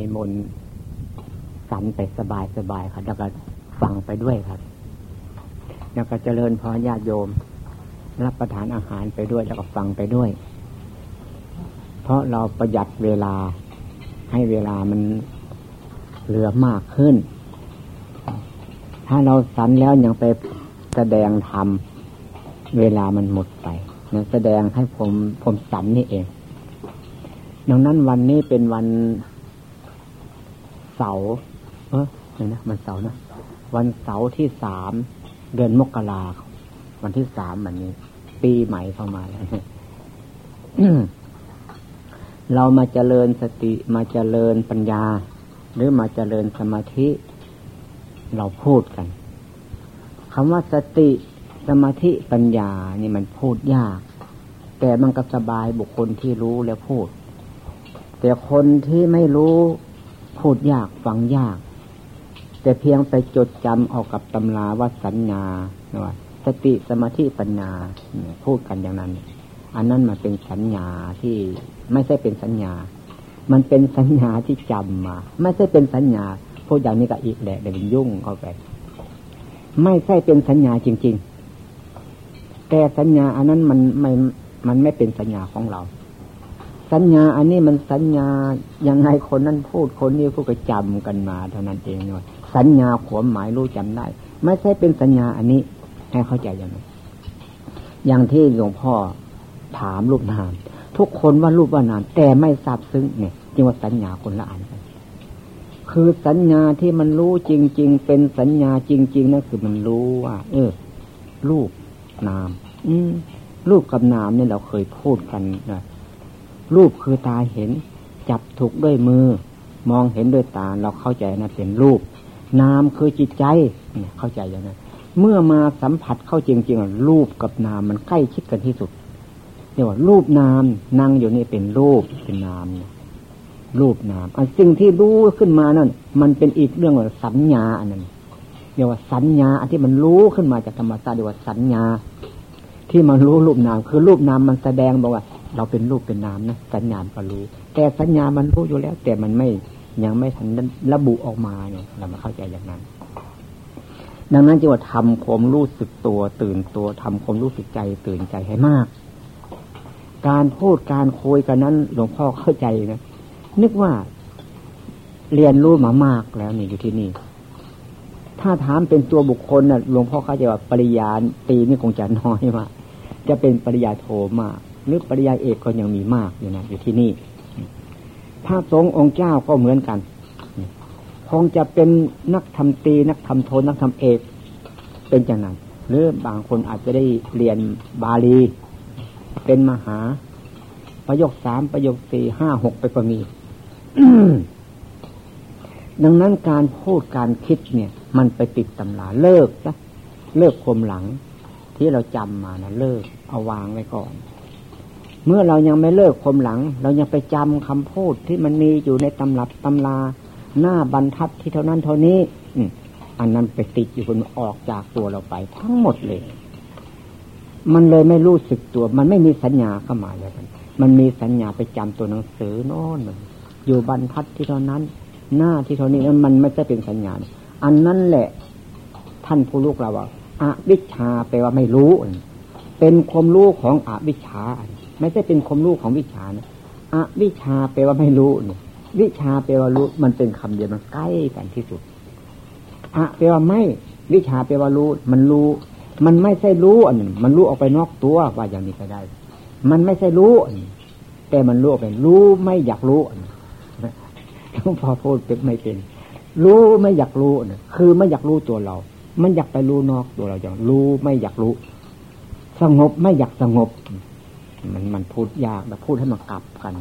นิมนต์สันไปสบายสบายครับแล้วก็ฟังไปด้วยครับ แล้วก็เจริญพรญาติโยม รับประทานอาหารไปด้วยแล้วก็ฟังไปด้วย เพราะเราประหยัดเวลาให้เวลามันเหลือมากขึ้น ถ้าเราสันแล้วยังไปแสดงธรรมเวลามันหมดไปนะแสดงให้ผมผมสันนี่เอง ดังนั้นวันนี้เป็นวัน เสาร์เออนี่นะมันเสาร์นะวันเสาร์ที่สามเดือนมกราวันที่สามวันนี้ ปีใหม่เข้ามาแล้วเรามาเจริญสติมาเจริญปัญญา หรือมาเจริญสมาธิ เราพูดกันคำว่าสติสมาธิปัญญานี่มันพูดยาก แต่มันก็สบายบุคคลที่รู้แล้วพูด แต่คนที่ไม่รู้ พูดยากฟังยาก แต่เพียงไปจดจำเอากับตำราว่าสัญญาว่าสติสมาธิปัญญาพูดกันอย่างนั้น อันนั้นมันเป็นสัญญาที่ไม่ใช่เป็นสัญญา มันเป็นสัญญาที่จำมา ไม่ใช่เป็นสัญญาพูดอย่างนี้ก็อีกแหละเดี๋ยวยุ่งเข้าไป ไม่ใช่เป็นสัญญาจริง ๆ แต่สัญญาอันนั้นมันไม่มันไม่เป็นสัญญาของเรา สัญญา อันนี้มันสัญญายังไงคนนั้นพูดคนนี้พูดก็จำกันมาเท่านั้นเองเนาะสัญญาความหมายรู้จำได้ ไม่ใช่เป็นสัญญาอันนี้ให้เข้าใจอย่างนั้นอย่างที่หลวงพ่อถามรูปนาม ทุกคนว่ารูปว่านาม แต่ไม่ทราบซึ้งเนี่ยจึงว่าสัญญาคนละอันกันคือสัญญาที่มันรู้จริง ๆ เป็นสัญญาจริง ๆนั่นคือมันรู้ว่า เออ รูปนาม อืมรูปกับนามเนี่ยเราเคยพูดกันนะ รูปคือตาเห็น จับถูกด้วยมือ มองเห็นด้วยตาเราเข้าใจนะเป็นรูป นามคือจิตใจเนี่ยเข้าใจอย่างนั้นเมื่อมาสัมผัสเข้าจริงๆรูปกับนามมันใกล้ชิดกันที่สุดเรียกว่ารูปนามนั่งอยู่นี่เป็นรูปเป็นนามรูปนามอันสิ่งที่รู้ขึ้นมานั่นมันเป็นอีกเรื่องว่าสัญญาอันนั้นเรียกว่าสัญญาอันที่มันรู้ขึ้นมาจากธรรมชาติเรียกว่าสัญญา ที่มันรู้รูปนามคือรูปนามมันแสดงบอกว่า เราเป็นรูปเป็นนามนะสัญญาก็รู้ แต่สัญญามันรู้อยู่แล้ว แต่มันไม่ยังไม่ทันระบุออกมาเนี่ย เรามาเข้าใจอย่างนั้น ดังนั้นจึงว่าทำความรู้สึกตัว ตื่นตัวทำความรู้สึกใจ ตื่นใจให้มาก การพูดการคุยกันนั้นหลวงพ่อเข้าใจนะนึกว่าเรียนรู้มามากแล้วนี่อยู่ที่นี่ ถ้าถามเป็นตัวบุคคลน่ะหลวงพ่อเข้าใจว่าปริญญาตีนี่คงจะน้อยมากจะเป็นปริญญาโทมาก หรือปริญญาเอกก็ยังมีมากอยู่นะอยู่ที่นี่ พระสงฆ์องค์เจ้าก็เหมือนกัน คงจะเป็นนักทำตี นักทำโทนักทำเอกเป็นอย่างนั้น หรือบางคนอาจจะได้เรียนบาลี เป็นมหา ประโยคสามประโยคสี่ห้าหกไปก็มีดังนั้นการพูดการคิดเนี่ย มันไปติดตำราเลิกนะเลิกคมหลัง ที่เราจำมานะเลิกเอาวางไว้ก่อน เมื่อเรายังไม่เลิกคมหลัง เรายังไปจำคำพูดที่มันมีอยู่ในตำรับตำราหน้าบรรทัดที่เท่านั้นเท่านี้ อือันนั้นไปติดอยู่คนออกจากตัวเราไป ทั้งหมดเลย มันเลยไม่รู้สึกตัว มันไม่มีสัญญาเข้ามาเลยมันมีสัญญาไปจำตัวหนังสือโน่นอยู่บรรทัดที่เท่านั้น หน้าที่เท่านี้มันไม่ใช่เป็นสัญญาอันนั้นแหละ ท่านผู้ลูกเราว่าอาวิชาแปลว่าไม่รู้ เป็นความรู้ของอวิชา ไม่ใช่เป็นความรู้ของวิชานะอวิชาแปลว่าไม่รู้เนี่ยวิชาแปลว่ารู้มันเป็นคำเดียวมันใกล้กันที่สุดอะแปลว่าไม่ วิชาแปลว่ารู้ มันรู้ มันไม่ใช่รู้อันนึงมันรู้ออกไปนอกตัวว่าอย่างนี้ก็ได้ มันไม่ใช่รู้แต่มันรู้ไปรู้ไม่อยากรู้พอพูดเป็นไม่เป็น รู้ไม่อยากรู้นี่ยคือไม่อยากรู้ตัวเรา มันอยากไปรู้นอกตัวเราอย่างรู้ไม่อยากรู้ สงบไม่อยากสงบ มันมันพูดยากแต่พูดให้มันกลับกัน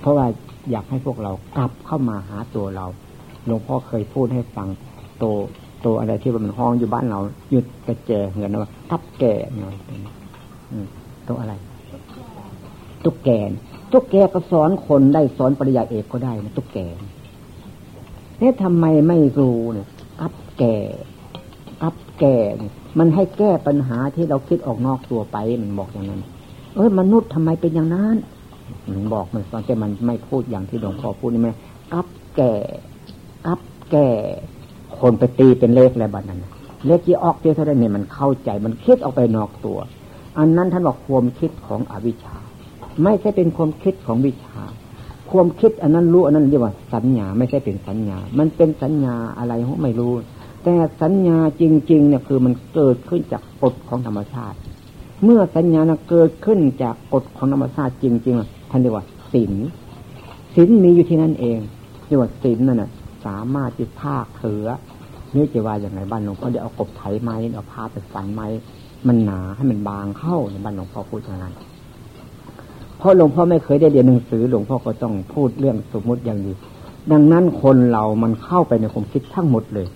เพราะว่าอยากให้พวกเรากลับเข้ามาหาตัวเราหลวงพ่อเคยพูดให้ฟังโตโตอะไรที่มันห้องอยู่บ้านเราหยุดกระเจเงินว่าทับแก่หน่อยตัวอะไร ตุ๊กแกตุ๊กแกก็สอนคนได้สอนปริยาเอกก็ได้นะตุ๊กแกเนี่ยทำไมไม่รู้เนี่ยกับแก่กับแก่ มันให้แก้ปัญหาที่เราคิดออกนอกตัวไปมันบอกอย่างนั้น เอ้ยมนุษย์ทำไมเป็นอย่างนั้นมันบอกมันสอนแต่มันไม่พูดอย่างที่หลวงพ่อพูดนี่ไหมกับแก่กับแก่ คนไปตีเป็นเลขอะไรบ้านั้นเลขที่ออกเท่านั้นเนี่ยมันเข้าใจ มันคิดออกไปนอกตัว อันนั้นท่านบอกความคิดของอวิชชา ไม่ใช่เป็นความคิดของวิชา ความคิดอันนั้นรู้อันนั้นเรียกว่าสัญญาไม่ใช่เป็นสัญญา มันเป็นสัญญาอะไรไม่รู้ แต่สัญญาจริง ๆ เนี่ยคือมันเกิดขึ้นจากกฎของธรรมชาติ เมื่อสัญญาณเกิดขึ้นจากกฎของธรรมชาติจริงๆท่านเรียกว่าศีลศีลมีอยู่ที่นั่นเองเรียกว่าศีลนั่นน่ะ สามารถที่ภาคเถือนี่จะว่าอย่างไรบ้านหลวงพ่อเดี๋ยวเอากบไถไม้เอาผ้าไปฟันไม้มันหนาให้มันบางเข้าในบ้านหลวงพ่อพูดอย่างนั้นเพราะหลวงพ่อไม่เคยได้เรียนหนังสือ หลวงพ่อก็ต้องพูดเรื่องสมมุติอย่างนี้ดังนั้นคนเรามันเข้าไปในความคิดทั้งหมดเลย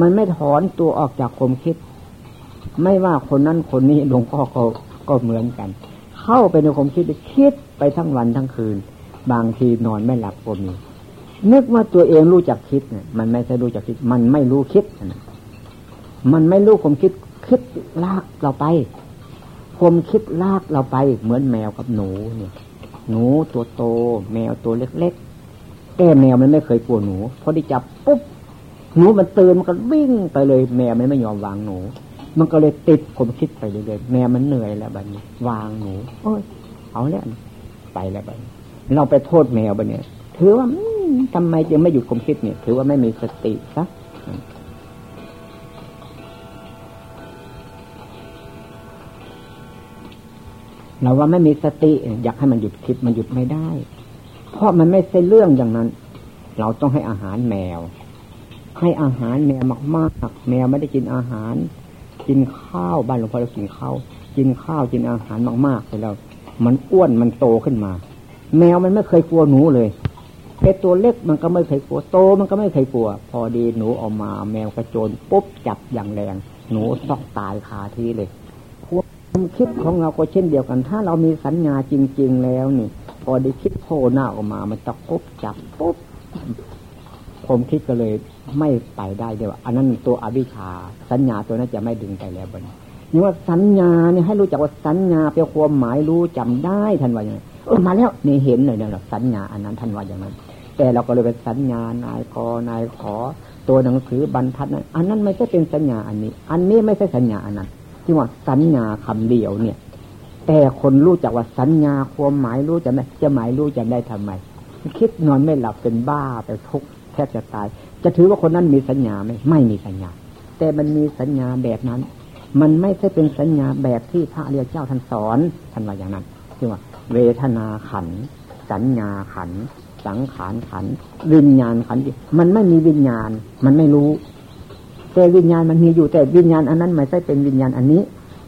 มันไม่ถอนตัวออกจากความคิด ไม่ว่าคนนั้นคนนี้หลวงพ่อก็ก็เหมือนกัน เข้าไปในความคิดคิดไปทั้งวันทั้งคืน บางทีนอนไม่หลับก็มี นึกว่าตัวเองรู้จักคิดเนี่ยมันไม่ใช่รู้จักคิด มันไม่รู้คิดนะมันไม่รู้ความคิดคิดลากเราไปความคิดลากเราไป เหมือนแมวกับหนูเนี่ย หนูตัวโต แมวตัวเล็กๆแก้แมวมันไม่เคยกลัวหนูพอได้จับปุ๊บหนูมันตื่นมันก็วิ่งไปเลย แมวมันไม่ยอมวางหนู มันก็เลยติดความคิดไปเรื่อยๆแมวมันเหนื่อยแล้วบัดนี้ วางหนูโอ้ยเอาแล้วไปแล้วบัดนี้เราไปโทษแมวบัดนี้ถือว่าทำไมจึงไม่หยุดความคิดเนี่ยถือว่าไม่มีสติซะเราว่าไม่มีสติ อยากให้มันหยุดคิดมันหยุดไม่ได้ เพราะมันไม่ใช่เรื่องอย่างนั้น เราต้องให้อาหารแมว ให้อาหารแมวมากๆแมวไม่ได้กินอาหาร กินข้าวบ้านหลวงพ่อเรากินข้าวกินข้าวกินอาหารมากๆไปแล้วมันอ้วนมันโตขึ้นมา แมวมันไม่เคยกลัวหนูเลยไอตัวเล็กมันก็ไม่เคยกลัวโตมันก็ไม่เคยกลัว พอดีหนูออกมา แมวกระโจนปุ๊บจับอย่างแรง หนูต้องตายคาที่เลยความคิดของเราก็เช่นเดียวกัน ถ้าเรามีสัญญาจริง ๆ แล้วนี่ พอได้คิดโผล่หน้าออกมา มันจะปุ๊บจับปุ๊บ ผมคิดก็เลยไม่ไปได้เดียวอันนั้นตัวอวิชชา สัญญาตัวนั้นจะไม่ดึงไปแล้วบนนี่ว่าสัญญาเนี่ยให้รู้จักว่าสัญญาเป็นความหมายรู้จำได้ทันว่าอย่างไรเออมาแล้วนี่เห็นเลยเนี่ยสัญญาอันนั้นท่านว่าอย่างนั้น แต่เราก็เลยเป็นสัญญานายกนายขอ ตัวหนังสือบรรทัดนั้นอันนั้นไม่ใช่เป็นสัญญาอันนี้ อันนี้ไม่ใช่สัญญาอันนั้นที่ว่าสัญญาคำเดียวเนี่ย แต่คนรู้จักว่าสัญญาความหมายรู้จะไหมจะหมายรู้จะได้ทำไม คิดนอนไม่หลับเป็นบ้าไปทุก แทบจะตาย จะถือว่าคนนั้นมีสัญญาไหมไม่มีสัญญา แต่มันมีสัญญาแบบนั้น มันไม่ใช่เป็นสัญญาแบบที่พระเรียเจ้าท่านสอนท่านว่าอย่างนั้นที่ว่า เวทนาขัน สัญญาขัน สังขารขัน วิญญาณขัน มันไม่มีวิญญาณ มันไม่รู้ แต่วิญญาณมันมีอยู่แต่วิญญาณอันนั้นไม่ใช่เป็นวิญญาณอันนี้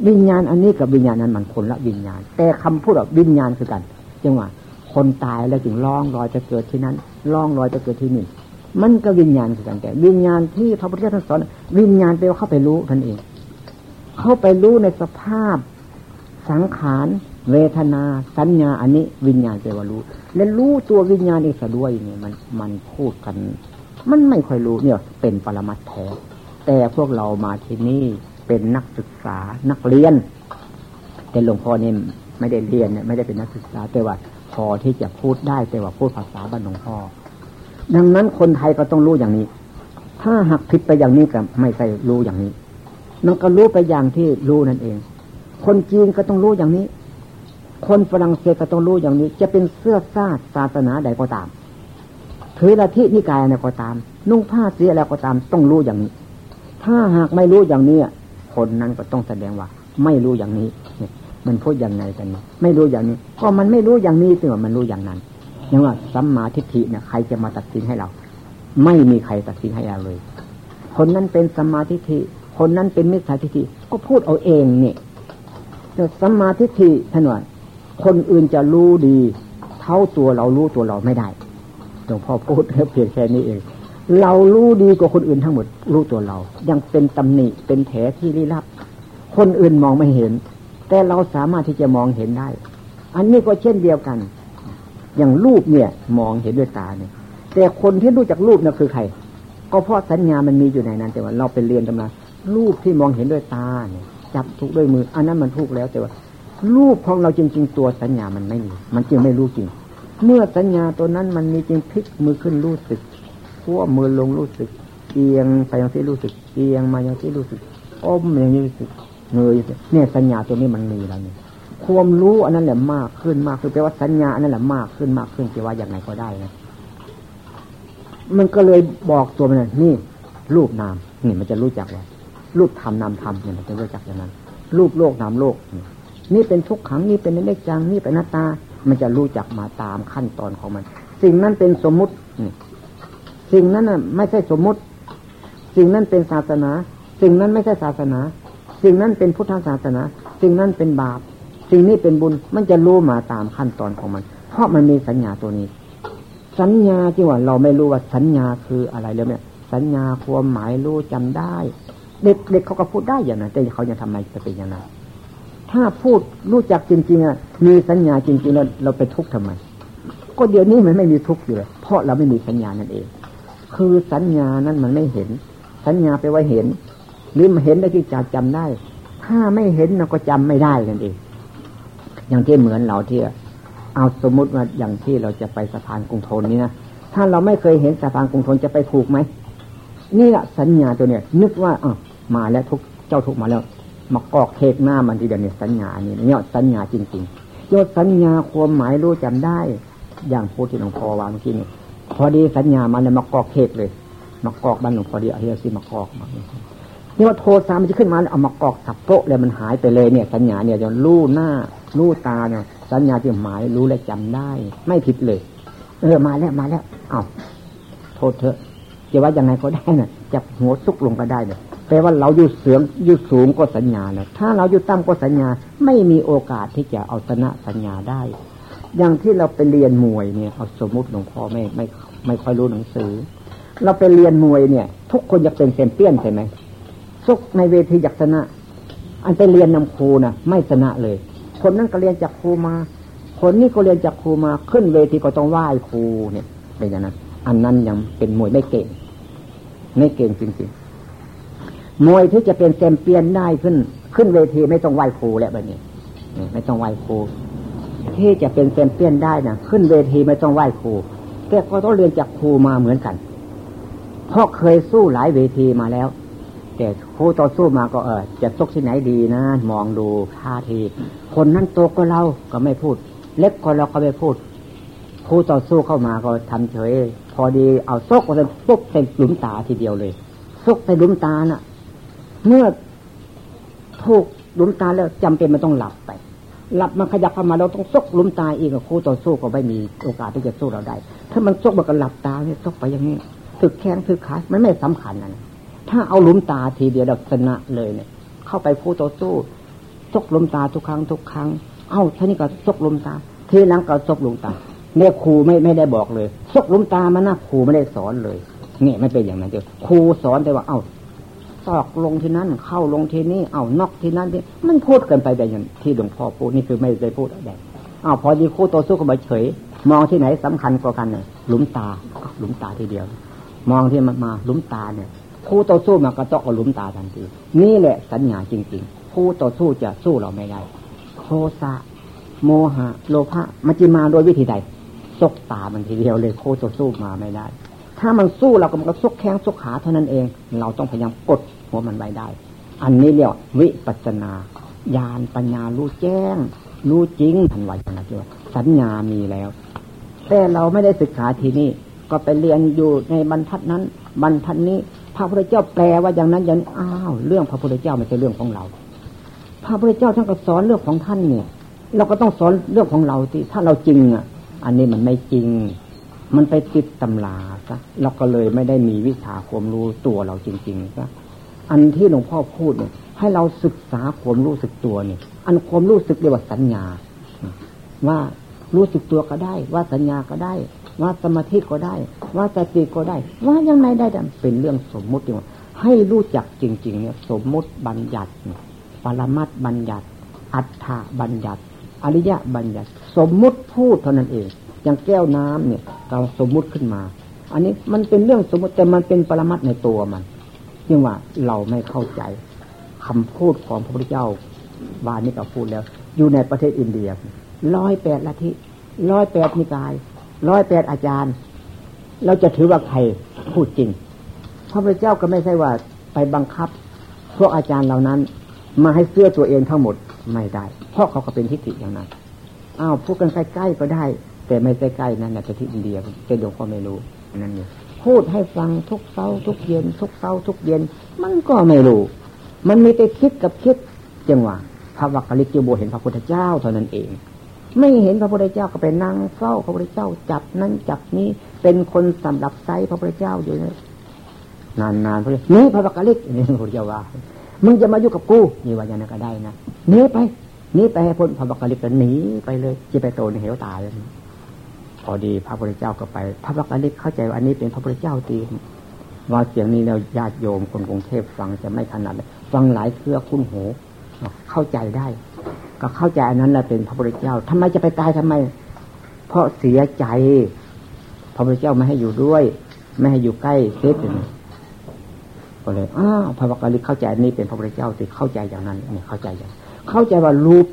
วิญญาณอันนี้กับวิญญาณนั้นมันคนละวิญญาณ แต่คำพูดแบบวิญญาณคือกันจังหวะคนตายแล้วจึงล่องรอยจะเกิดที่นั้นล่องรอยจะเกิดที่นี่ มันก็วิญญาณคือกันแต่วิญญาณที่พระพุทธเจ้าท่านสอนวิญญาณแปลว่าเข้าไปรู้ท่านเอง เข้าไปรู้ในสภาพสังขารเวทนา สัญญา อันนี้ วิญญาณแปลว่ารู้ และรู้ตัววิญญาณอีกด้วยเนี่ยมันมันพูดกัน มันไม่ค่อยรู้เนี่ย เป็นปรมัตแท้แต่พวกเรามาที่นี่เป็นนักศึกษานักเรียน แต่หลวงพ่อเนี่ยไม่ได้เรียนเนี่ยไม่ได้เป็นนักศึกษาแต่ว่าพอที่จะพูดได้แต่ว่าพูดภาษาบ้านหลวงพ่อ ดังนั้นคนไทยก็ต้องรู้อย่างนี้ ถ้าหักผิดไปอย่างนี้ก็ไม่ใช่รู้อย่างนี้มันก็รู้ไปอย่างที่รู้นั่นเอง คนจีนก็ต้องรู้อย่างนี้ คนฝรั่งเศสก็ต้องรู้อย่างนี้ จะเป็นเสื้อซาดศาสนาใดก็ตาม ถือละทินิกายอะไรก็ตาม นุ่งผ้าเสียอะไรก็ตาม ต้องรู้อย่างนี้ ถ้าหากไม่รู้อย่างนี้คนนั้นก็ต้องแสดงว่า ไม่รู้อย่างนี้ มันพูดอย่างไรกัน ไม่รู้อย่างนี้ ก็มันไม่รู้อย่างนี้ถึงว่ามันรู้อย่างนั้น ย่างว่าสัมมาทิฏฐิเนี่ยใครจะมาตัดสินให้เรา ไม่มีใครตัดสินให้เราเลย คนนั้นเป็นสัมมาทิฏฐิ คนนั้นเป็นมิจฉาทิฏฐิก็พูดเอาเองเนี่ยสัมมาทิฏฐิท่านว่าคนอื่นจะรู้ดี เท่าตัวเรารู้ตัวเราไม่ได้หลวงพ่อพูดเพียงแค่นี้เอง เรารู้ดีกว่าคนอื่นทั้งหมดรู้ตัวเรา ยังเป็นตำหนิเป็นแผลที่ลี้ลับ คนอื่นมองไม่เห็น แต่เราสามารถที่จะมองเห็นได้ อันนี้ก็เช่นเดียวกัน อย่างรูปเนี่ย มองเห็นด้วยตาเนี่ย แต่คนที่รู้จักรูปน่ะคือใคร ก็เพราะสัญญามันมีอยู่ในนั้น แต่ว่าเราไปเรียนตำรารูปที่มองเห็นด้วยตาเนี่ยจับถูกด้วยมือ อันนั้นมันถูกแล้วแต่ว่า รูปของเราจริง ๆ ตัวสัญญามันไม่มี มันจึงไม่รู้จริง เมื่อสัญญาตัวนั้นมันมีจริงพลิกมือขึ้นรู้สึกขั้วมือลงรู้สึกเอียงไปอย่างที่รู้สึกเอียงมาอย่างที่รู้สึกอมอย่างนี้รู้สึกเงยเนี่ยสัญญาตัวนี้มันมีแล้วเนี่ย ความรู้อันนั้นแหละมากขึ้นมากขึ้นแปลว่าสัญญาอันนั้นแหละมากขึ้นมากขึ้นจะว่าอย่างไรก็ได้นะมันก็เลยบอกตัวมันนี่ รูปนามนี่มันจะรู้จักว่ารูปธรรมนามธรรมเนี่ยมันจะรู้จักอย่างนั้น รูปโลกนามโลก นี่เป็นทุกขังนี่เป็นเล็กจังนี่เป็นหน้าตา มันจะรู้จักมาตามขั้นตอนของมัน สิ่งนั้นเป็นสมมุติสิ่งนั้นน่ะไม่ใช่สมมุติ สิ่งนั้นเป็นศาสนา สิ่งนั้นไม่ใช่ศาสนา สิ่งนั้นเป็นพุทธศาสนา สิ่งนั้นเป็นบาป สิ่งนี้เป็นบุญมันจะรู้มาตามขั้นตอนของมัน เพราะมันมีสัญญาตัวนี้ สัญญาที่ว่าเราไม่รู้ว่าสัญญาคืออะไรแล้วเนี่ย สัญญาความหมายรู้จำได้ เด็กเด็กเขาก็พูดได้อย่างนั้นแต่เขาจะทำไมจะเป็นอย่างนั้นถ้าพูดรู้จักจริง ๆอะมีสัญญาจริงๆแล้วเราไปทุกข์ทำไม ก็เดี๋ยวนี้มันไม่มีทุกข์อยู่เลยเพราะเราไม่มีสัญญานั่นเอง คือสัญญานั้นมันไม่เห็น สัญญาไปว่าเห็นหรือมาเห็นได้ที่จะจำได้ ถ้าไม่เห็นเราก็จำไม่ได้กันเอง อย่างที่เหมือนเราที่เอาสมมุติว่าอย่างที่เราจะไปสะพานกรุงทนนี้นะถ้าเราไม่เคยเห็นสะพานกรุงทนจะไปถูกไหมนี่แหละสัญญาตัวเนี้ยนึกว่าอะมาแล้วทุกเจ้าทุกมาแล้วมากอกเทกหน้ามันทีเดียวเนี่ยสัญญาเนี่ยเนี่ยสัญญาจริงๆโยสัญญาความหมายรู้จำได้ อย่างพูดที่หลวงพ่อวางเมื่อกี้นี่พอดีสัญญามันเลยมากอกเทกเลยมากอกบ้านหลวงพอดีเอาเฮียซีมากอกมา นี่ว่าโทสามันจะขึ้นมาเอามากอกสับโปะเลยมันหายไปเลยเนี่ย สัญญาเนี่ยจะรู้หน้ารู้ตาเนี่ยสัญญาที่หมายรู้และจำได้ ไม่ผิดเลย เออมาแล้วมาแล้ว เอาโทษเถอะจะว่ายังไงก็ได้น่ะจับหัวซุกลงก็ได้เนี่ยแปลว่าเราอยู่เสืองอยู่สูงก็สัญญาแล้วถ้าเราอยู่ต่ำก็สัญญา ไม่มีโอกาสที่จะเอาชนะสัญญาได้ อย่างที่เราไปเรียนมวยเนี่ยเอาสมมติหลวงพ่อไม่ไม่ไม่ค่อยรู้หนังสือ เราไปเรียนมวยเนี่ย ทุกคนอยากเป็นเซมเปี้ยนใช่ไหม ซุกในเวทีอยากชนะ อันไปเรียนนำครูนะไม่ชนะเลย คนนั้นก็เรียนจากครูมา คนนี้ก็เรียนจากครูมาขึ้นเวทีก็ต้องไหว้ครูเนี่ยเป็นอย่างนั้น อันนั้นยังเป็นมวยไม่เก่ง ไม่เก่งจริงๆมวยที่จะเป็นแชมเปียนได้ขึ้น ขึ้นเวทีไม่ต้องไหว้ครูแล้วแบบนี้ไม่ต้องไหว้ครูที่จะเป็นแชมเปียนได้นะขึ้นเวทีไม่ต้องไหว้ครูแต่ก็ต้องเรียนจากครูมาเหมือนกันเพราะเคยสู้หลายเวทีมาแล้ว แต่คู่ต่อสู้มาก็เออจะตกที่ไหนดีนะ มองดูท่าที คนนั้นโตก็เราก็ไม่พูด เล็กก็เราก็ไม่พูดคู่ต่อสู้เข้ามาก็ทำเฉย พอดีเอาซกก็จะปุ๊บเต็มหลุมตาทีเดียวเลยซกใส่หลุมตาน่ะ เมื่อถูกลุมตาแล้วจำเป็นมันต้องหลับไปหลับมันขยับเข้ามาเราต้องซกลุมตาอีกคู่ต่อสู้ก็ไม่มีโอกาสที่จะสู้เราได้ ถ้ามันซกมันก็หลับตาเนี่ยซกไปอย่างนี้ถึกแข้งถึกขา มันไม่สำคัญนะ ถ้าเอาลุมตาทีเดียวเราชนะเลยเนี่ย เข้าไปคู่ต่อสู้ซกลุมตาทุกครั้งทุกครั้ง เอ้าท่านี้ก็ซกลุมตา ทีหลังก็ซกลุมตาเนี่ยครูไม่ไม่ได้บอกเลยซกลุมตามันนะครูไม่ได้สอนเลยเนี่ยไม่เป็นอย่างนั้นเดียวครูสอนแต่ว่า เอ้าซอกลงที่นั่นเข้าลงที่นี่เอานอกที่นั่นที่มันพูดกันไปแบบอย่างที่หลวงพ่อพูดนี่คือไม่ได้พูดอะไรอ้าวพอดีคู่ตัวสู้ก็มาเฉย มองที่ไหนสำคัญกว่ากันเนี่ยหลุมตาหลุมตาทีเดียว มองที่มันมาหลุมตาเนี่ย คู่ต่อสู้มาก็ต้องเอาหลุมตาทันทีนี่แหละสัญญาจริงๆ คู่ต่อสู้จะสู้เราไม่ได้โทสะโมหะ โลภะมันจะมาโดยวิธีใดซกตามันทีเดียวเลยโคต่อสู้มาไม่ได้ ถ้ามันสู้เราก็มันก็ซกแข้งซกขาเท่านั้นเอง เราต้องพยายามกดหัวมันไว้ได้ อันนี้เรียกวิปัสนาญาณปัญญารู้แจ้ง รู้จริงทันไว้นะเจ้าสัญญามีแล้ว แต่เราไม่ได้ศึกษาทีนี้ก็ไปเรียนอยู่ในบรรทัดนั้น บรรทัดนี้ พระพุทธเจ้าแปลว่าอย่างนั้นอย่างอ้าวเรื่องพระพุทธเจ้าไม่ใช่เรื่องของเรา พระพุทธเจ้าท่านก็สอนเรื่องของท่านเนี่ย เราก็ต้องสอนเรื่องของเราที่ถ้าเราจริงอะ อันนี้มันไม่จริง มันไปติดตำราซะเราก็เลยไม่ได้มีวิชาความรู้ตัวเราจริงๆซะอันที่หลวงพ่อพูดเนี่ย ให้เราศึกษาความรู้สึกตัวเนี่ย อันความรู้สึกเรียกว่าสัญญา ว่ารู้สึกตัวก็ได้ ว่าสัญญาก็ได้ ว่าสมาธิก็ได้ ว่าสติก็ได้ ว่ายังไงได้เป็นเรื่องสมมุติว่าให้รู้จักจริง ๆ เนี่ย สมมุติบัญญัติปรมัตบัญญัติ อัฏฐบัญญัติ อริยะบัญญัติ สมมุติพูดเท่านั้นเอง อย่างแก้วน้ำเนี่ย เราสมมุติขึ้นมา อันนี้มันเป็นเรื่องสมมติแต่มันเป็นปรมัตในตัวมันยิ่งว่าเราไม่เข้าใจคำพูดของพระพุทธเจ้าวานนี้ก็พูดแล้ว อยู่ในประเทศอินเดียร้อยแปดละทิร้อยแปดนิกาย ร้อยแปดอาจารย์ เราจะถือว่าใครพูดจริงพระพุทธเจ้าก็ไม่ใช่ว่าไปบังคับ พวกอาจารย์เหล่านั้น มาให้เสื้อตัวเองทั้งหมดไม่ได้ เพราะเขาก็เป็นทิฏฐิอย่างนั้นอ้าวพูดกันใกล้ๆก็ได้ แต่ไม่ใกล้ๆนั่นแหละที่อินเดียเป็นหลวงพ่อไม่รู้นั่นเองพูดให้ฟังทุกเช้าทุกเย็น ทุกเช้าทุกเย็น มันก็ไม่รู้ มันมีแต่คิดกับคิดจังหวะพระวักกะลิกจิโบเห็นพระพุทธเจ้าเท่านั้นเอง ไม่เห็นพระพุทธเจ้าก็ไปนั่งเฝ้าพระพุทธเจ้าจับนั่นจับนี้เป็นคนสำหรับไซพระพุทธเจ้าอยู่เลยนานๆพระนี่พระวักกะลิกนี่พระพุทธเจ้าว่ามึงจะมาอยู่กับกูนี่ว่าอย่างนั้นก็ได้นะหนีไปหนีไปให้พ้นพระวักกะลิกหนีไปเลยจะไปโตในเหวตายเลยพอดีพระพุทธเจ้าก็ไป พระวักกะลิกเข้าใจว่าอันนี้เป็นพระพุทธเจ้าตีว่าเสียงนี้แล้วญาติโยมคนกรุงเทพฟังจะไม่ถนัดฟังหลายเครือคุ้นหูเข้าใจได้ ก็เข้าใจอันนั้นแหละเป็นพระพุทธเจ้าทำไมจะไปตายทำไม เพราะเสียใจ พระพุทธเจ้าไม่ให้อยู่ด้วย ไม่ให้อยู่ใกล้เซตก็เลยอ้าวพระวกกะลิกเข้าใจอันนี้เป็นพระพุทธเจ้าติเข้าใจอย่างนั้นนี่เข้าใจอย่าง เข้าใจว่ารูป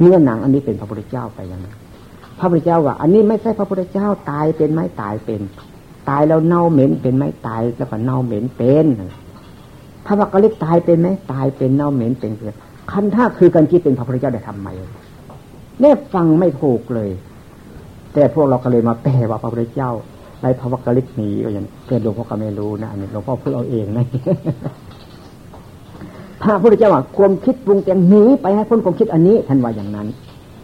เนื้อหนังอันนี้เป็นพระพุทธเจ้าไปอย่างนั้นพระพุทธเจ้าว่า อันนี้ไม่ใช่พระพุทธเจ้าตายเป็นไหมตายเป็น ตายแล้วเน่าเหม็นเป็นไหมตายแล้วก็เน่าเหม็นเป็นพระวักกะลิกตายเป็นไหมตายเป็นเน่าเหม็นเป็นเกิด คันท่าคือการคิดเป็นพระพุทธเจ้าได้ทำไมเนี่ยฟังไม่ถูกเลย แต่พวกเราก็เลยมาแปลว่าพระพุทธเจ้าไรพระวักกะลิกหนีก็อย่างเกิดหลวงพ่อก็ไม่รู้นะอันนี้หลวงพ่อพูดเอาเองนะพระพุทธเจ้าว่าความคิดปรุงแต่งหนีไปให้พ้นความคิดอันนี้ท่านว่าอย่างนั้น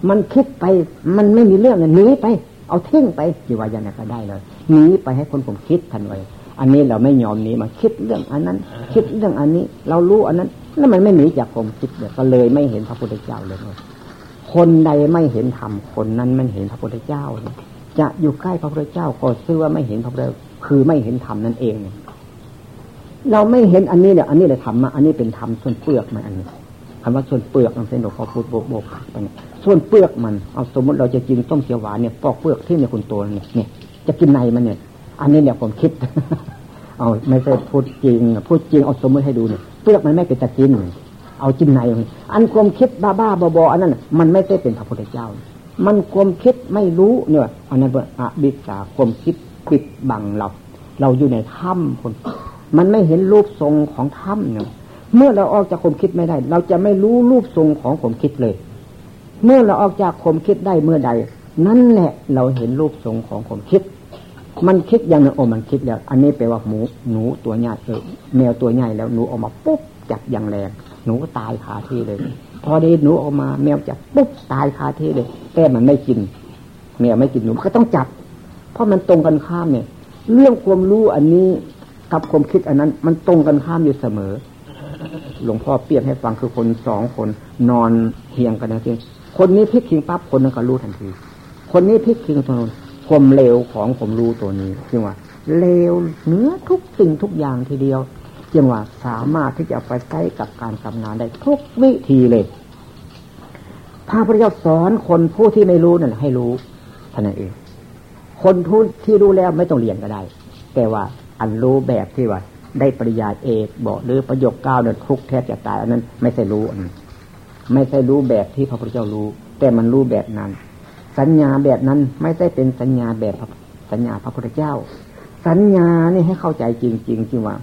มันคิดไปมันไม่มีเรื่องหนีไป เอาทิ้งไปจีว่าอย่างนั้นก็ได้เลยหนีไปให้พ้นความคิดท่านไว้อันนี้เราไม่ยอมหนีมาคิดเรื่องอันนั้น คิดเรื่องอันนี้ เรารู้อันนั้น แล้วมันไม่หนีจากความคิดเดี๋ยก็เลยไม่เห็นพระพุทธเจ้าเลยคนใดไม่เห็นธรรมคนนั้นไม่เห็นพระพุทธเจ้าจะอยู่ใกล้พระพุทธเจ้าก็ซื่อว่าไม่เห็นพระพุทธคือไม่เห็นธรรมนั่นเองเราไม่เห็นอันนี้เนี่ยอันนี้เลยธรรมะอันนี้เป็นธรรมส่วนเปลือกมันอันนี้คำว่าส่วนเปลือกมันเป็นหลวงพ่อพูดโบกโบกไปเนี่ยส่วนเปลือกมันเอาสมมติเราจะกินต้มเขียวหวานเนี่ยปอกเปลือกที่ในคุณตัวเนี่ยเนี่ย จะกินในมันเนี่ย อันนี้เนี่ยผมคิด เอาไม่ใช่พูดจริงพูดจริงเอาสมมติให้ดูเนี่ย ลือกมันไม่เป็นตะกินเอาจิ้นในอันความคิดบ้าบ้าบอๆอันนั้นมันไม่ได้เป็นพระพุทธเจ้า มันความคิดไม่รู้เนี่ยอันนั้นเป็นอบิสาความคิดปิดบังเรา เราอยู่ในถ้ำคนมันไม่เห็นรูปทรงของถ้ำเนี่ยเมื่อเราออกจากความคิดไม่ได้ เราจะไม่รู้รูปทรงของความคิดเลย เมื่อเราออกจากความคิดได้เมื่อใด นั่นแหละเราเห็นรูปทรงของความคิด มันคิดอย่างนึงโอ้มันคิดแล้ว อันนี้แปลว่าหมูหนูตัวใหญ่เออแมวตัวใหญ่แล้วหนูออกมาปุ๊บจับอย่างแรงหนูก็ตายคาที่เลย พอดีหนูออกมาแมวจับปุ๊บตายคาที่เลย แต่มันไม่กิน แมวไม่กินหนูก็ต้องจับ เพราะมันตรงกันข้ามเนี่ย เรื่องความรู้อันนี้กับความคิดอันนั้น มันตรงกันข้ามอยู่เสมอ หลวงพ่อเปรียบให้ฟังคือคนสองคนนอนเฮียงกันนะทีคนนี้พลิกคิงปั๊บคนนั้นก็รู้ทันที คนนี้พลิกคิงตรงนั้น ความเลวของผมรู้ตัวนี้จึงว่าเลวเนื้อทุกสิ่งทุกอย่างทีเดียวจึงว่าสามารถที่จะไปใช้กับการทำงานได้ทุกวิธีเลยพระพุทธเจ้าสอนคนผู้ที่ไม่รู้นั่นให้รู้ท่านั้นเอง คนผู้ที่รู้แล้วไม่ต้องเรียนก็ได้ แต่ว่าอันรู้แบบที่ว่า ได้ปริญญาเอกบอกหรือประโยคเก้าเนี่ยทุกแทบจะตายอันนั้น ไม่ใช่รู้อันไม่ใช่รู้แบบที่พระพุทธเจ้ารู้ แต่มันรู้แบบนั้น สัญญาแบบนั้นไม่ได้เป็นสัญญาแบบสัญญาพระพุทธเจ้า สัญญานี่ให้เข้าใจจริงๆจริงว่า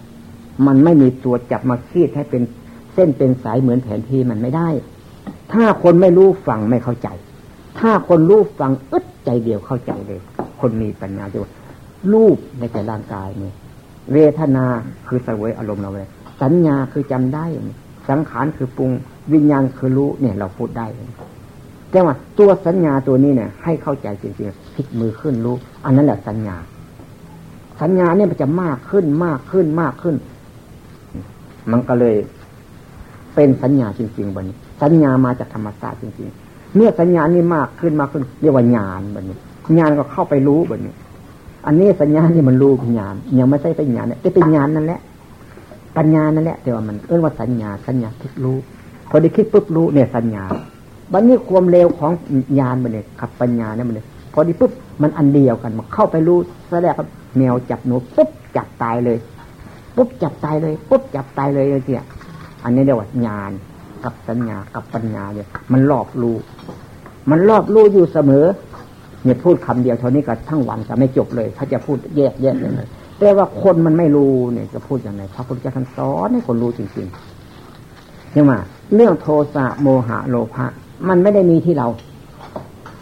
มันไม่มีตัวจับมาคีดให้เป็นเส้นเป็นสายเหมือนแผนที่มันไม่ได้ ถ้าคนไม่รู้ฟังไม่เข้าใจ ถ้าคนรู้ฟังอึดใจเดียวเข้าใจเลย คนมีปัญญาจะว่ารูปในใจร่างกายเนี่ยเวทนาคือสวยอารมณ์เราเลยสัญญาคือจำได้ สังขารคือปรุง วิญญาณคือรู้เนี่ยเราพูดได้ แต่ว่าตัวสัญญาตัวนี้เนี่ย ให้เข้าใจจริงๆพลิกมือขึ้นรู้ อันนั้นแหละสัญญา สัญญาเนี่ยมันจะมากขึ้นมากขึ้นมากขึ้น มันก็เลย เป็นสัญญาจริงๆบนนี้ สัญญามาจากธรรมชาติจริงๆ เมื่อสัญญานี้มากขึ้นมากขึ้น เรียกว่าญาณบนนี้ญาณก็เข้าไปรู้บนนี้ อันนี้สัญญานี่มันรู้ญาณยังไม่ใช่เป็นญาณเนี่ยเป็นญาณนั่นแหละปัญญานั่นแหละแต่ว่ามันเอื้อว่าสัญญาสัญญาคิดรู้ พอได้คิดปุ๊บรู้เนี่ยสัญญา บัดนนี้ความเร็วของญาณมันเนี่ยขับปัญญาเนี่ยมันเนี่ยพอดีปุ๊บมันอันเดียวกันมันเข้าไปรู้แสดงครับ แมวจับหนูปุ๊บจับตายเลย ปุ๊บจับตายเลยปุ๊บจับตายเลยเนี่ยอันนี้เรียกว่าญาณกับสัญญากับปัญญาเนี่ยมันรอบรู้มันรอบรู้อยู่เสมอเนี่ยพูดคำเดียวเท่านี้ก็ทั้งวันก็ไม่จบเลยเขาจะพูดแยกแยกเลยแต่ว่าคนมันไม่รู้เนี่ยจะพูดอย่างไรพระพุทธเจ้าท่านสอนให้คนรู้จริงๆใช่ไหมเรื่องโทสะโมหะโลภะ มันไม่ได้มีที่เรา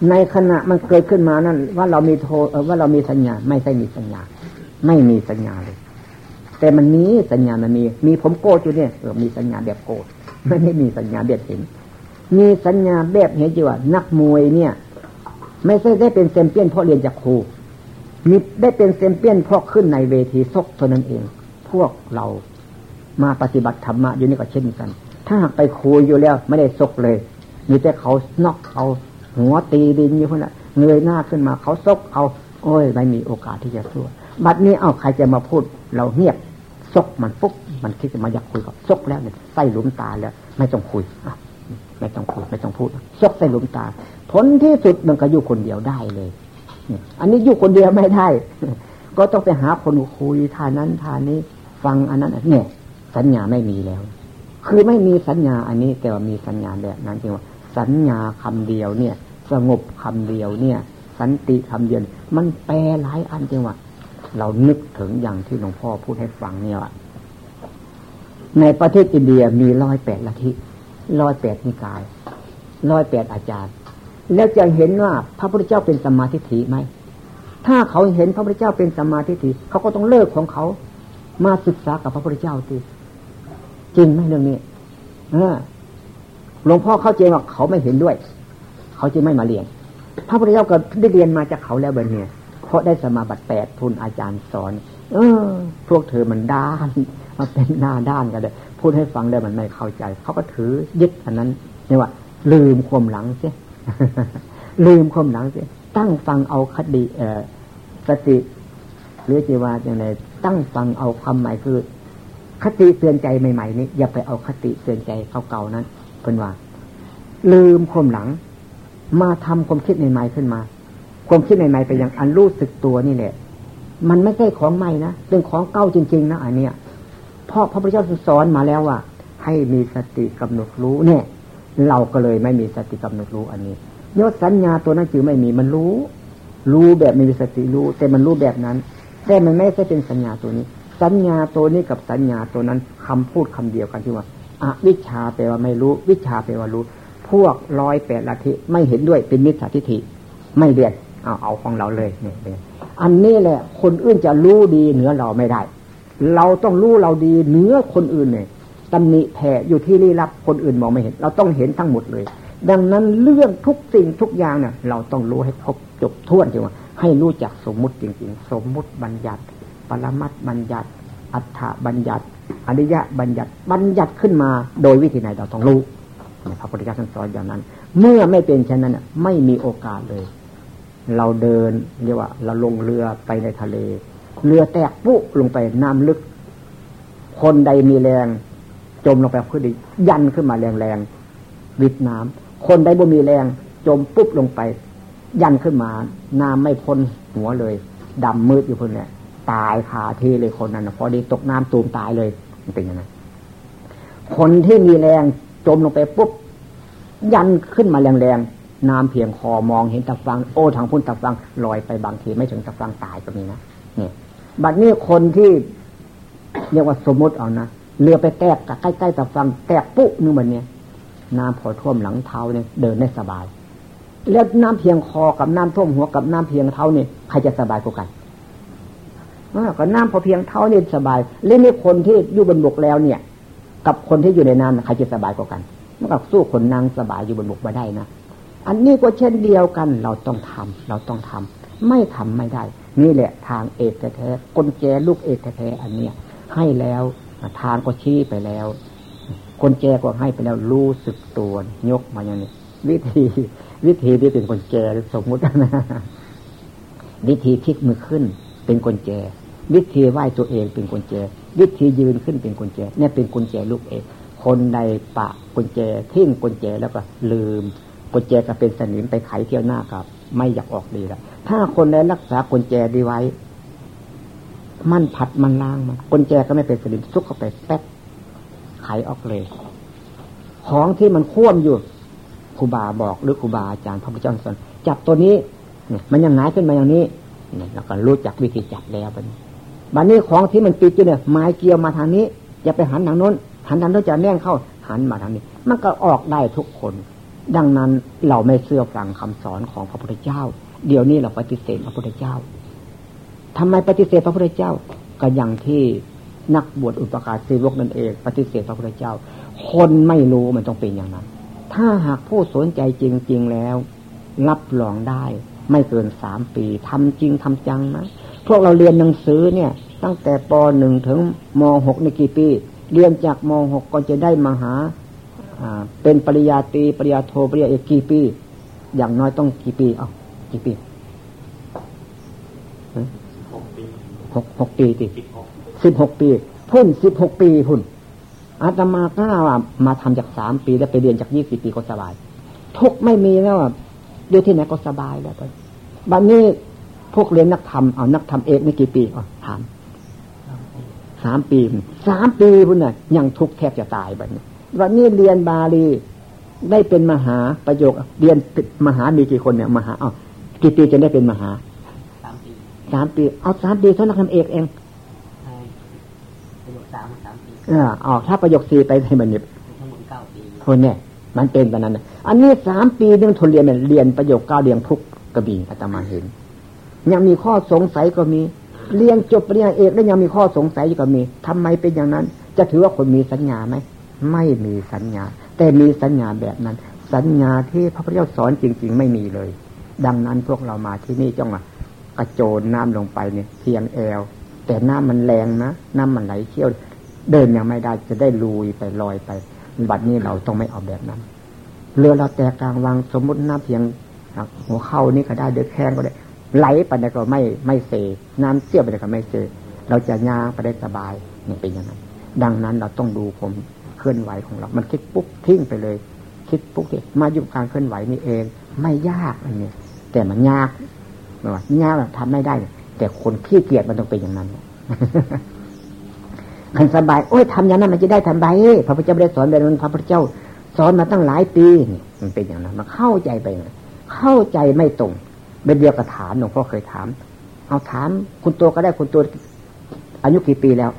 ในขณะมันเกิดขึ้นมานั่น ว่าเรามีโทว่าเรามีสัญญา ไม่ใช่มีสัญญา ไม่มีสัญญาเลย แต่มันมีสัญญามันมี มีผมโกรธอยู่เนี่ยเออมีสัญญาแบบโกรธไม่ได้มีสัญญาแบบเห็น มีสัญญาแบบเห็นอยู่ว่า นักมวยเนี่ย ไม่ใช่ได้เป็นแชมเปี้ยนเพราะเรียนจากครูมีได้เป็นแชมเปี้ยนเพราะขึ้นในเวทีชกเท่านั้นเอง พวกเรามาปฏิบัติธรรมะอยู่นี่ก็เช่นกัน ถ้าหากไปคุยอยู่แล้ว ไม่ได้ชกเลย มีแต่เขาน็อกเอา หัวตีดินอยู่คนละเงยหน้าขึ้นมาเขาชกเอา โอ้ยไม่มีโอกาสที่จะสู้บัดนี้เอาใครจะมาพูด เราเงียบซกมันปุ๊บมันคิดจะมาอยากคุยกับซกแล้วเนี่ยใส่หลุมตาแล้ว ไม่ต้องคุยไม่ต้องคุยไม่ต้องพูดซกใส่หลุมตา ผลที่สุดมันก็อยู่คนเดียวได้เลยอันนี้อยู่คนเดียวไม่ได้ ก็ต้องไปหาคนคุยทานั้นทานี้ ฟังอันนั้นเนี่ยสัญญาไม่มีแล้ว คือไม่มีสัญญาอันนี้แต่ว่ามีสัญญาแบบนั้นจริงว่า สัญญาคำเดียวเนี่ย สงบคำเดียวเนี่ย สันติคำเดียวมันแปลหลายอันจริงว่าเรานึกถึงอย่างที่หลวงพ่อพูดให้ฟังเนี่ยว่าในประเทศอินเดียมีร้อยแปดลัทธิร้อยแปดนิกายร้อยแปดอาจารย์ แล้วจะเห็นว่าพระพุทธเจ้าเป็นสมาธิถิไหมถ้าเขาเห็นพระพุทธเจ้าเป็นสมาธิถิเขาก็ต้องเลิกของเขามาศึกษากับพระพุทธเจ้าสิจริงไหมเรื่องนี้ เออ หลวงพ่อเข้าใจว่าเขาไม่เห็นด้วย เขาจึงไม่มาเรียน พระพุทธเจ้าก็ได้เรียนมาจากเขาแล้วเบนเนี่ยเพราะได้สมาบัติแปดทุนอาจารย์สอน เออ พวกเธอมันด้านมาเป็นหน้าด้านกันเลยพูดให้ฟังแล้วมันไม่เข้าใจ เขาก็ถือยึดอันนั้นนี่ว่า ลืมความหลังเสียลืมความหลังเสียตั้งฟังเอาคดีเออสติหรือจีวาอย่างไรตั้งฟังเอาความหมายคือ คติเตือนใจใหม่ๆนี้อย่าไปเอาคติเตือนใจเก่าๆนั้น เป็นว่า ลืมความหลัง มาทำความคิดใหม่ๆขึ้นมา ความคิดใหม่ๆไปอย่างอันรู้สึกตัวนี่แหละ มันไม่ใช่ของใหม่นะเป็นของเก่าจริง ๆ นะอันเนี้ยพ่อพระพุทธเจ้าสอนมาแล้วว่า ให้มีสติกำหนดรู้เนี่ย เราก็เลยไม่มีสติกำหนดรู้อันนี้ยศสัญญาตัวนั้นคือไม่มีมันรู้ รู้แบบไม่มีสติรู้ แต่มันรู้แบบนั้น แต่มันไม่ใช่เป็นสัญญาตัวนี้ สัญญาตัวนี้กับสัญญาตัวนั้นคำพูดคำเดียวกันที่ว่า อวิชาแปลว่าไม่รู้ วิชาแปลว่ารู้ พวกร้อยแปดลัทธิไม่เห็นด้วยเป็นมิจฉาทิฏฐิ ไม่เรียนเอาเอาของเราเลยเนี่ยอันนี้แหละ คนอื่นจะรู้ดีเหนือเราไม่ได้ เราต้องรู้เราดีเหนือคนอื่นเนี่ยตำหนิแผ่อยู่ที่ลี้ลับคนอื่นมองไม่เห็น เราต้องเห็นทั้งหมดเลย ดังนั้นเรื่องทุกสิ่งทุกอย่างเนี่ยเราต้องรู้ให้ครบจบท้วนจริงว่าให้รู้จักสมมุติจริง ๆ สมมุติบัญญัติ ปรมัตบัญญัติ อัฏฐบัญญัติ อริยะบัญญัติบัญญัติขึ้นมา โดยวิธีไหนเราต้องรู้พระพุทธเจ้าท่านสอนอย่างนั้น เมื่อไม่เป็นเช่นนั้นไม่มีโอกาสเลย เราเดินเรียกว่า เราลงเรือไปในทะเล เรือแตกปุ๊ลงไปน้ำลึก คนใดมีแรง จมลงไปขึ้นยันขึ้นมาแรงๆวิดน้ำคนได้บ่มีแรง จมปุ๊บลงไป ยันขึ้นมา น้ำไม่พ้นหัวเลยดำมืดอยู่พ้นเนี่ย ตายคาที่เลยคนนั้นพอดีตกน้ำตูมตายเลยมันเป็นยังไงคนที่มีแรงจมลงไปปุ๊บยันขึ้นมาแรงๆน้ำเพียงคอมองเห็นตะฟัง โอ้ทางพุ่นตะฟังลอยไปบางทีไม่ถึงตะฟังตายก็มีนะเนี่ยบัดนี้คนที่เรียกว่าสมมติเอานะเรือไปแตกใกล้ๆกับฟังแตกปุ๊บนึงมันนี่น้ำพอท่วมหลังเท้าเนี่ยเดินได้สบาย แล้วน้ำเพียงคอกับน้ำท่วมหัวกับน้ำเพียงเท้าเนี่ยใครจะสบายกว่ากัน ก็น้ำพอเพียงเท้านี่ยสบายเล่นนี่คนที่อยู่บนบกแล้วเนี่ย กับคนที่อยู่ในน้ำใครจะสบายกว่ากันมันก็สู้คนนั่งสบายอยู่บนบกมาได้นะอันนี้ก็เช่นเดียวกันเราต้องทำเราต้องทำไม่ทำไม่ได้ นี่แหละทางเอกแท้ๆกลแจลูกเอกแท้ๆอันเนี้ยให้แล้วทางก็ชี้ไปแล้วคนแก่ก็ให้ไปแล้วรู้สึกตัวยกมาอย่างนี้วิธีวิธีที่เป็นคนแก่สมมุตินะวิธีพลิกมือขึ้น เป็นคนแก่ วิธีไหว้ตัวเองเป็นคนแก่วิธียืนขึ้นเป็นคนแก่เนี่ยเป็นคนแก่ลูกเองคนใดปะคนแก่ทิ้งคนแก่แล้วก็ลืมคนแก่ก็เป็นสนิมไปไขเที่ยวหน้ากับ ไม่อยากออกดีแล้วถ้าคนใดรักษาคนแก่ดีไว้ มันผัดมันล้างมันกุญแจก็ไม่เป็นสนิมซุกเข้าไปแป๊กไขออกเลย ของที่มันคว่ำอยู่ครูบาบอกหรือครูบาอาจารย์พระพุทธเจ้าสอนจับตัวนี้เนี่ยมันยังหงายขึ้นมาอย่างนี้เนี่ยเราก็รู้จักวิธีจับแล้วบัน บันนี้ของที่มันติดอยู่เนี่ยไม้เกี่ยวมาทางนี้อย่าไปหันทางโน้น หันทางโน้นจะแน่งเข้าหันมาทางนี้ มันก็ออกได้ทุกคน ดังนั้นเราไม่เสื่อฟังคำสอนของพระพุทธเจ้า เดี๋ยวนี้เราปฏิเสธพระพุทธเจ้าทำไมปฏิเสธพระพุทธเจ้าก็อย่างที่นักบวชอุปการศีวกนั่นเอง ปฏิเสธพระพุทธเจ้า คนไม่รู้มันต้องเป็นอย่างนั้น ถ้าหากผู้สนใจจริง ๆแล้ว รับรองได้ ไม่เกินสามปีทำจริงทำจังนะพวกเราเรียนหนังสือเนี่ย ตั้งแต่ปหนึ่งถึงมหกในกี่ปี เรียนจากมหกก็จะได้มาหาเป็นปริญญาตรีปริญญาโทปริญญาเอกกี่ปี อย่างน้อยต้องกี่ปีอ๋อกี่ปีหกหกปีติสิบหกปี พุ่นสิบหกปีพุ่นอาตมาก้าว่ามาทำจากสามปีแล้วไปเรียนจากยี่สิบปีก็สบาย ทุกไม่มีแล้วอยู่ที่ไหนก็สบายแล้วบัดนนี้พวกเรียนนักธรรมเอานักธรรมเอกไม่กี่ปีอ๋อถาม สามปีสามปีพุ่นน่ะยังทุกแทบจะตายบัดนี้วันนี้เรียนบาลีได้เป็นมหาประโยคเรียนมหามีกี่คนเนี่ยมหาอ๋อกี่ปีจะได้เป็นมหาสามปีสามปีเอาสามปีเท่านักธรรมเอกเองสามสามปีเอออถ้าประโยคสี่ไปให้มันเนี่ยทั้งหมดเก้าปีคนเนี่ยมันเป็นแบบนั้นอันนี้สามปีนึงทนเรียนเรียนประโยคเก้าเรียงทุกกระบี่อาตมาเห็นยังมีข้อสงสัยก็มี เรียนจบปริญญาเอกแล้วยังมีข้อสงสัยอยู่ก็มีทำไมเป็นอย่างนั้น จะถือว่าคนมีสัญญาไหมไม่มีสัญญา แต่มีสัญญาแบบนั้น สัญญาที่พระพุทธเจ้าสอนจริง ๆ ไม่มีเลย ดังนั้นพวกเรามาที่นี่จ้องกระโจนน้ำลงไปเนี่ยเพียงแอลแต่น้ำมันแรงนะน้ำมันไหลเชี่ยว เดินยังไม่ได้จะได้ลุยไปลอยไปบัดนี้เราต้องไม่เอาแบบนั้นเรือเราแตกกลางวางสมมติน้ำเพียงหัวเข้านี่ก็ได้เดือดแข้งก็ได้ ไหลไปได้ก็ไม่ไม่เสน้ำเสี้ยวไปได้ก็ไม่เสเราจะย่างไปได้สบายนี่เป็นอย่างนั้นดังนั้นเราต้องดูผมเคลื่อนไหวของเรา มันคิดปุ๊บทิ้งไปเลย คิดปุ๊บที่มาอยู่การเคลื่อนไหวนี่เอง ไม่ยากอันนี้แต่มันยากว่ายากทำไม่ได้ แต่คนขี้เกียจมันต้องเป็นอย่างนั้นคันสบายโอ้ยทำอย่างนั้นมันจะได้ทำไมพระพุทธเจ้าได้สอนแบบนั้นพระพุทธเจ้าสอนมาตั้งหลายปีมันเป็นอย่างนั้นมาเข้าใจไป เข้าใจไม่ตรง เป็นเดียวกับถามหลวงพ่อเคยถาม เอาถาม คุณตัวก็ได้คุณตัวอายุกี่ปีแล้ว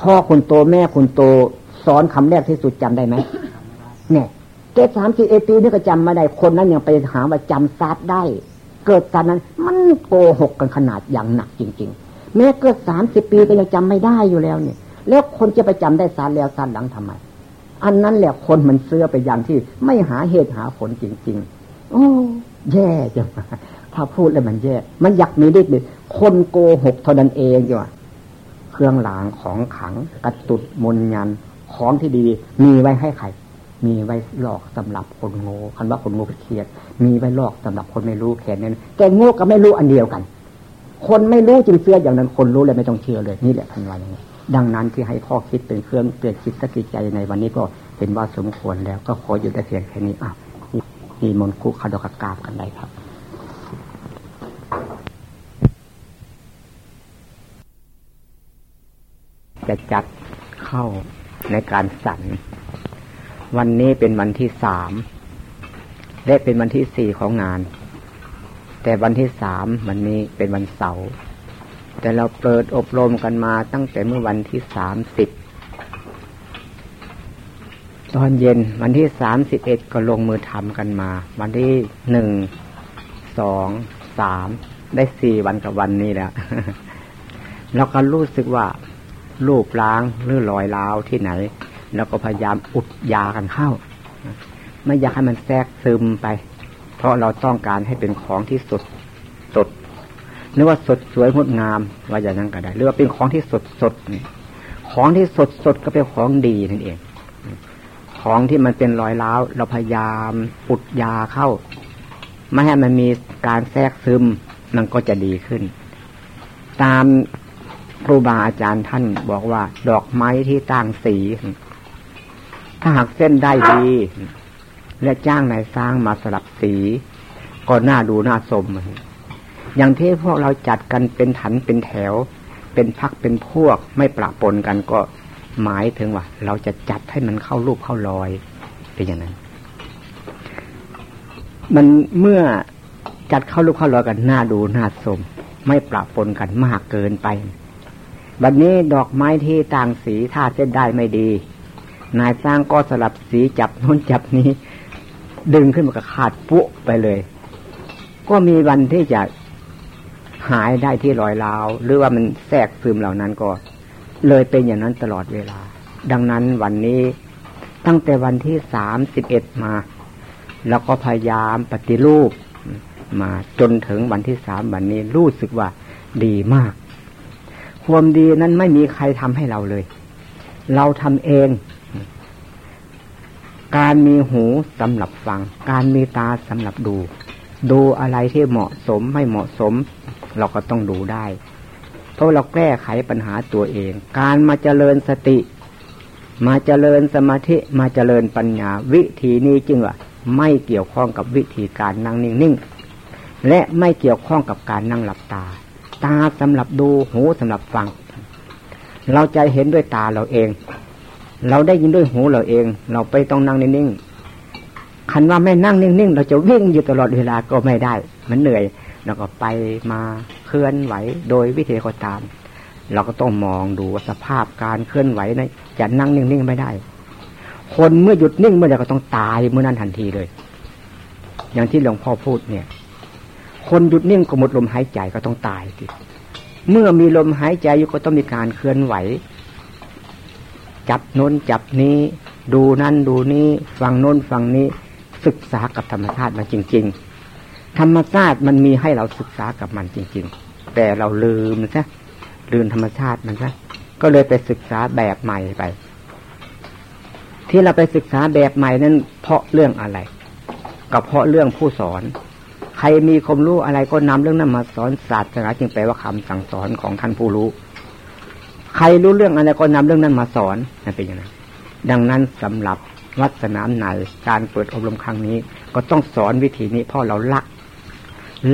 พ่อคุณโตแม่คุณโตสอนคำแรกที่สุดจำได้ไหมเนี่ยเจ็ดสามสี่เอปีนี่ก็จำไม่ได้คนนั้นยังไปหาว่าจำซัดได้ เกิดการนั้น มันโกหกกันขนาดอย่างหนักจริง ๆ แม้เกิดสามสิบปีก็ยังจำไม่ได้อยู่แล้วเนี่ย แล้วคนจะไปจำได้สารแล้วสารหลังทำไม อันนั้นแหละคนมันเสื้อไปอย่างที่ไม่หาเหตุหาผลจริง ๆ โอ้แย่จังถ้าพูดแล้วมันแย่ มันอยากมีฤทธิ์เลยคนโกหกเท่านั้นเองจ้ะเครื่องหลางของขังกระตุดมนยันของที่ดี มีไว้ให้ใคร มีไว้หลอกสำหรับคนโง่คันว่าคนโง่เคียด มีไว้หลอกสำหรับคนไม่รู้แค่นั้นแต่โง่กับไม่รู้อันเดียวกัน คนไม่รู้จึงเชื่ออย่างนั้น คนรู้เลยไม่ต้องเชื่อเลยนี่แหละพันวันอย่างนี้ดังนั้นที่ให้ข้อคิดเป็นเครื่องเปลี่ยนคิดสกิจใจในวันนี้ก็เห็นว่าสมควรแล้วก็ขออยู่ได้เพียงแค่นี้อะ มีมนคุคาดกกาบกันได้ครับจะจัดเข้าในการสั่นวันนี้เป็นวันที่สามและเป็นวันที่สี่ของงาน แต่วันที่สามวันนี้เป็นวันเสาร์แต่เราเปิดอบรมกันมาตั้งแต่เมื่อวันที่สามสิบ ตอนเย็นวันที่สามสิบเอ็ดก็ลงมือทำกันมา วันที่หนึ่งสองสามได้สี่วันกับวันนี้แล้วเราก็รู้สึกว่ารูปล้างหรือรอยล้าวที่ไหน แล้วก็พยายามอุดยากันเข้า ไม่อยากให้มันแทรกซึมไป เพราะเราต้องการให้เป็นของที่สดสดนึกว่าสดสวยงดงามว่าอย่างนั้นก็ได้หรือว่าเป็นของที่สดสดของที่สดสดก็เป็นของดีนั่นเอง ของที่มันเป็นรอยร้าวเราพยายามอุดยาเข้า ไม่ให้มันมีการแทรกซึมมันก็จะดีขึ้น ตามครูบาอาจารย์ท่านบอกว่า ดอกไม้ที่ตั้งสี ถ้าหากเส้นได้ดี และจ้างนายสร้างมาสลับสีก็น่าดูน่าสม อย่างที่พวกเราจัดกันเป็นถันเป็นแถว เป็นพักเป็นพวกไม่ประปนกันก็ หมายถึงว่า เราจะจัดให้มันเข้ารูปเข้ารอยเป็นอย่างนั้น มันเมื่อจัดเข้าลูกเข้ารอยกันหน้าดูหน้าสม ไม่ปรับปนกันมากเกินไปบัดนนี้ดอกไม้ที่ต่างสีถ้าเส้นได้ไม่ดี นายสร้างก็สลับสีจับน้นจับนี้ ดึงขึ้นมาก็ขาดปุ๊ไปเลย ก็มีวันที่จะหายได้ที่รอยราว หรือว่ามันแทรกซึมเหล่านั้นก็ เลยเป็นอย่างนั้นตลอดเวลา ดังนั้นวันนี้ตั้งแต่วันที่สามสิบเอ็ดมา แล้วก็พยายามปฏิรูปมาจนถึงวันที่สามวันนี้รู้สึกว่าดีมาก ความดีนั้นไม่มีใครทำให้เราเลย เราทำเอง การมีหูสำหรับฟัง การมีตาสำหรับดู ดูอะไรที่เหมาะสมไม่เหมาะสม เราก็ต้องดูได้ เพราะเราแก้ไขปัญหาตัวเอง การมาเจริญสติ มาเจริญสมาธิมาเจริญปัญญา วิธีนี้จึงว่าไม่เกี่ยวข้องกับวิธีการนั่งนิ่งๆและไม่เกี่ยวข้องกับการนั่งหลับตา ตาสำหรับดูหูสำหรับฟัง เราใจเห็นด้วยตาเราเอง เราได้ยินด้วยหูเราเอง เราไปต้องนั่งนิ่งๆคันว่าไม่นั่งนิ่งๆเราจะวิ่งอยู่ตลอดเวลาก็ไม่ได้ มันเหนื่อยเราก็ไปมา ลื่อนไหว โดยวิธีก็ตาม เราก็ต้องมองดูสภาพการเคลื่อนไหวนะจะนั่งนิ่งๆไม่ได้ คนเมื่อหยุดนิ่งเมื่อใดก็ต้องตายเมื่อนั้นทันทีเลย อย่างที่หลวงพ่อพูดเนี่ย คนหยุดนิ่งก็หมดลมหายใจก็ต้องตายสิเมื่อมีลมหายใจอยู่ก็ต้องมีการเคลื่อนไหว จับน้นจับนี้ ดูนั่นดูนี้ฟังโน้นฟังนี้ ศึกษากับธรรมชาติมาจริง ๆ ธรรมชาติมันมีให้เราศึกษากับมันจริง ๆ แต่เราลืมซะลืมธรรมชาติมันซะก็เลยไปศึกษาแบบใหม่ไป ที่เราไปศึกษาแบบใหม่นั้น เพราะเรื่องอะไร ก็เพราะเรื่องผู้สอน ใครมีความรู้อะไรก็นำเรื่องนั้นมาสอนศาสตราจึงแปลว่าคำสั่งสอนของท่านผู้รู้ ใครรู้เรื่องอะไรก็นำเรื่องนั้นมาสอนนั่นเป็นอย่างนั้นดังนั้นสำหรับวัดสนามไหนการเปิดอบรมครั้งนี้ ก็ต้องสอนวิธีนี้เพราะเราลัก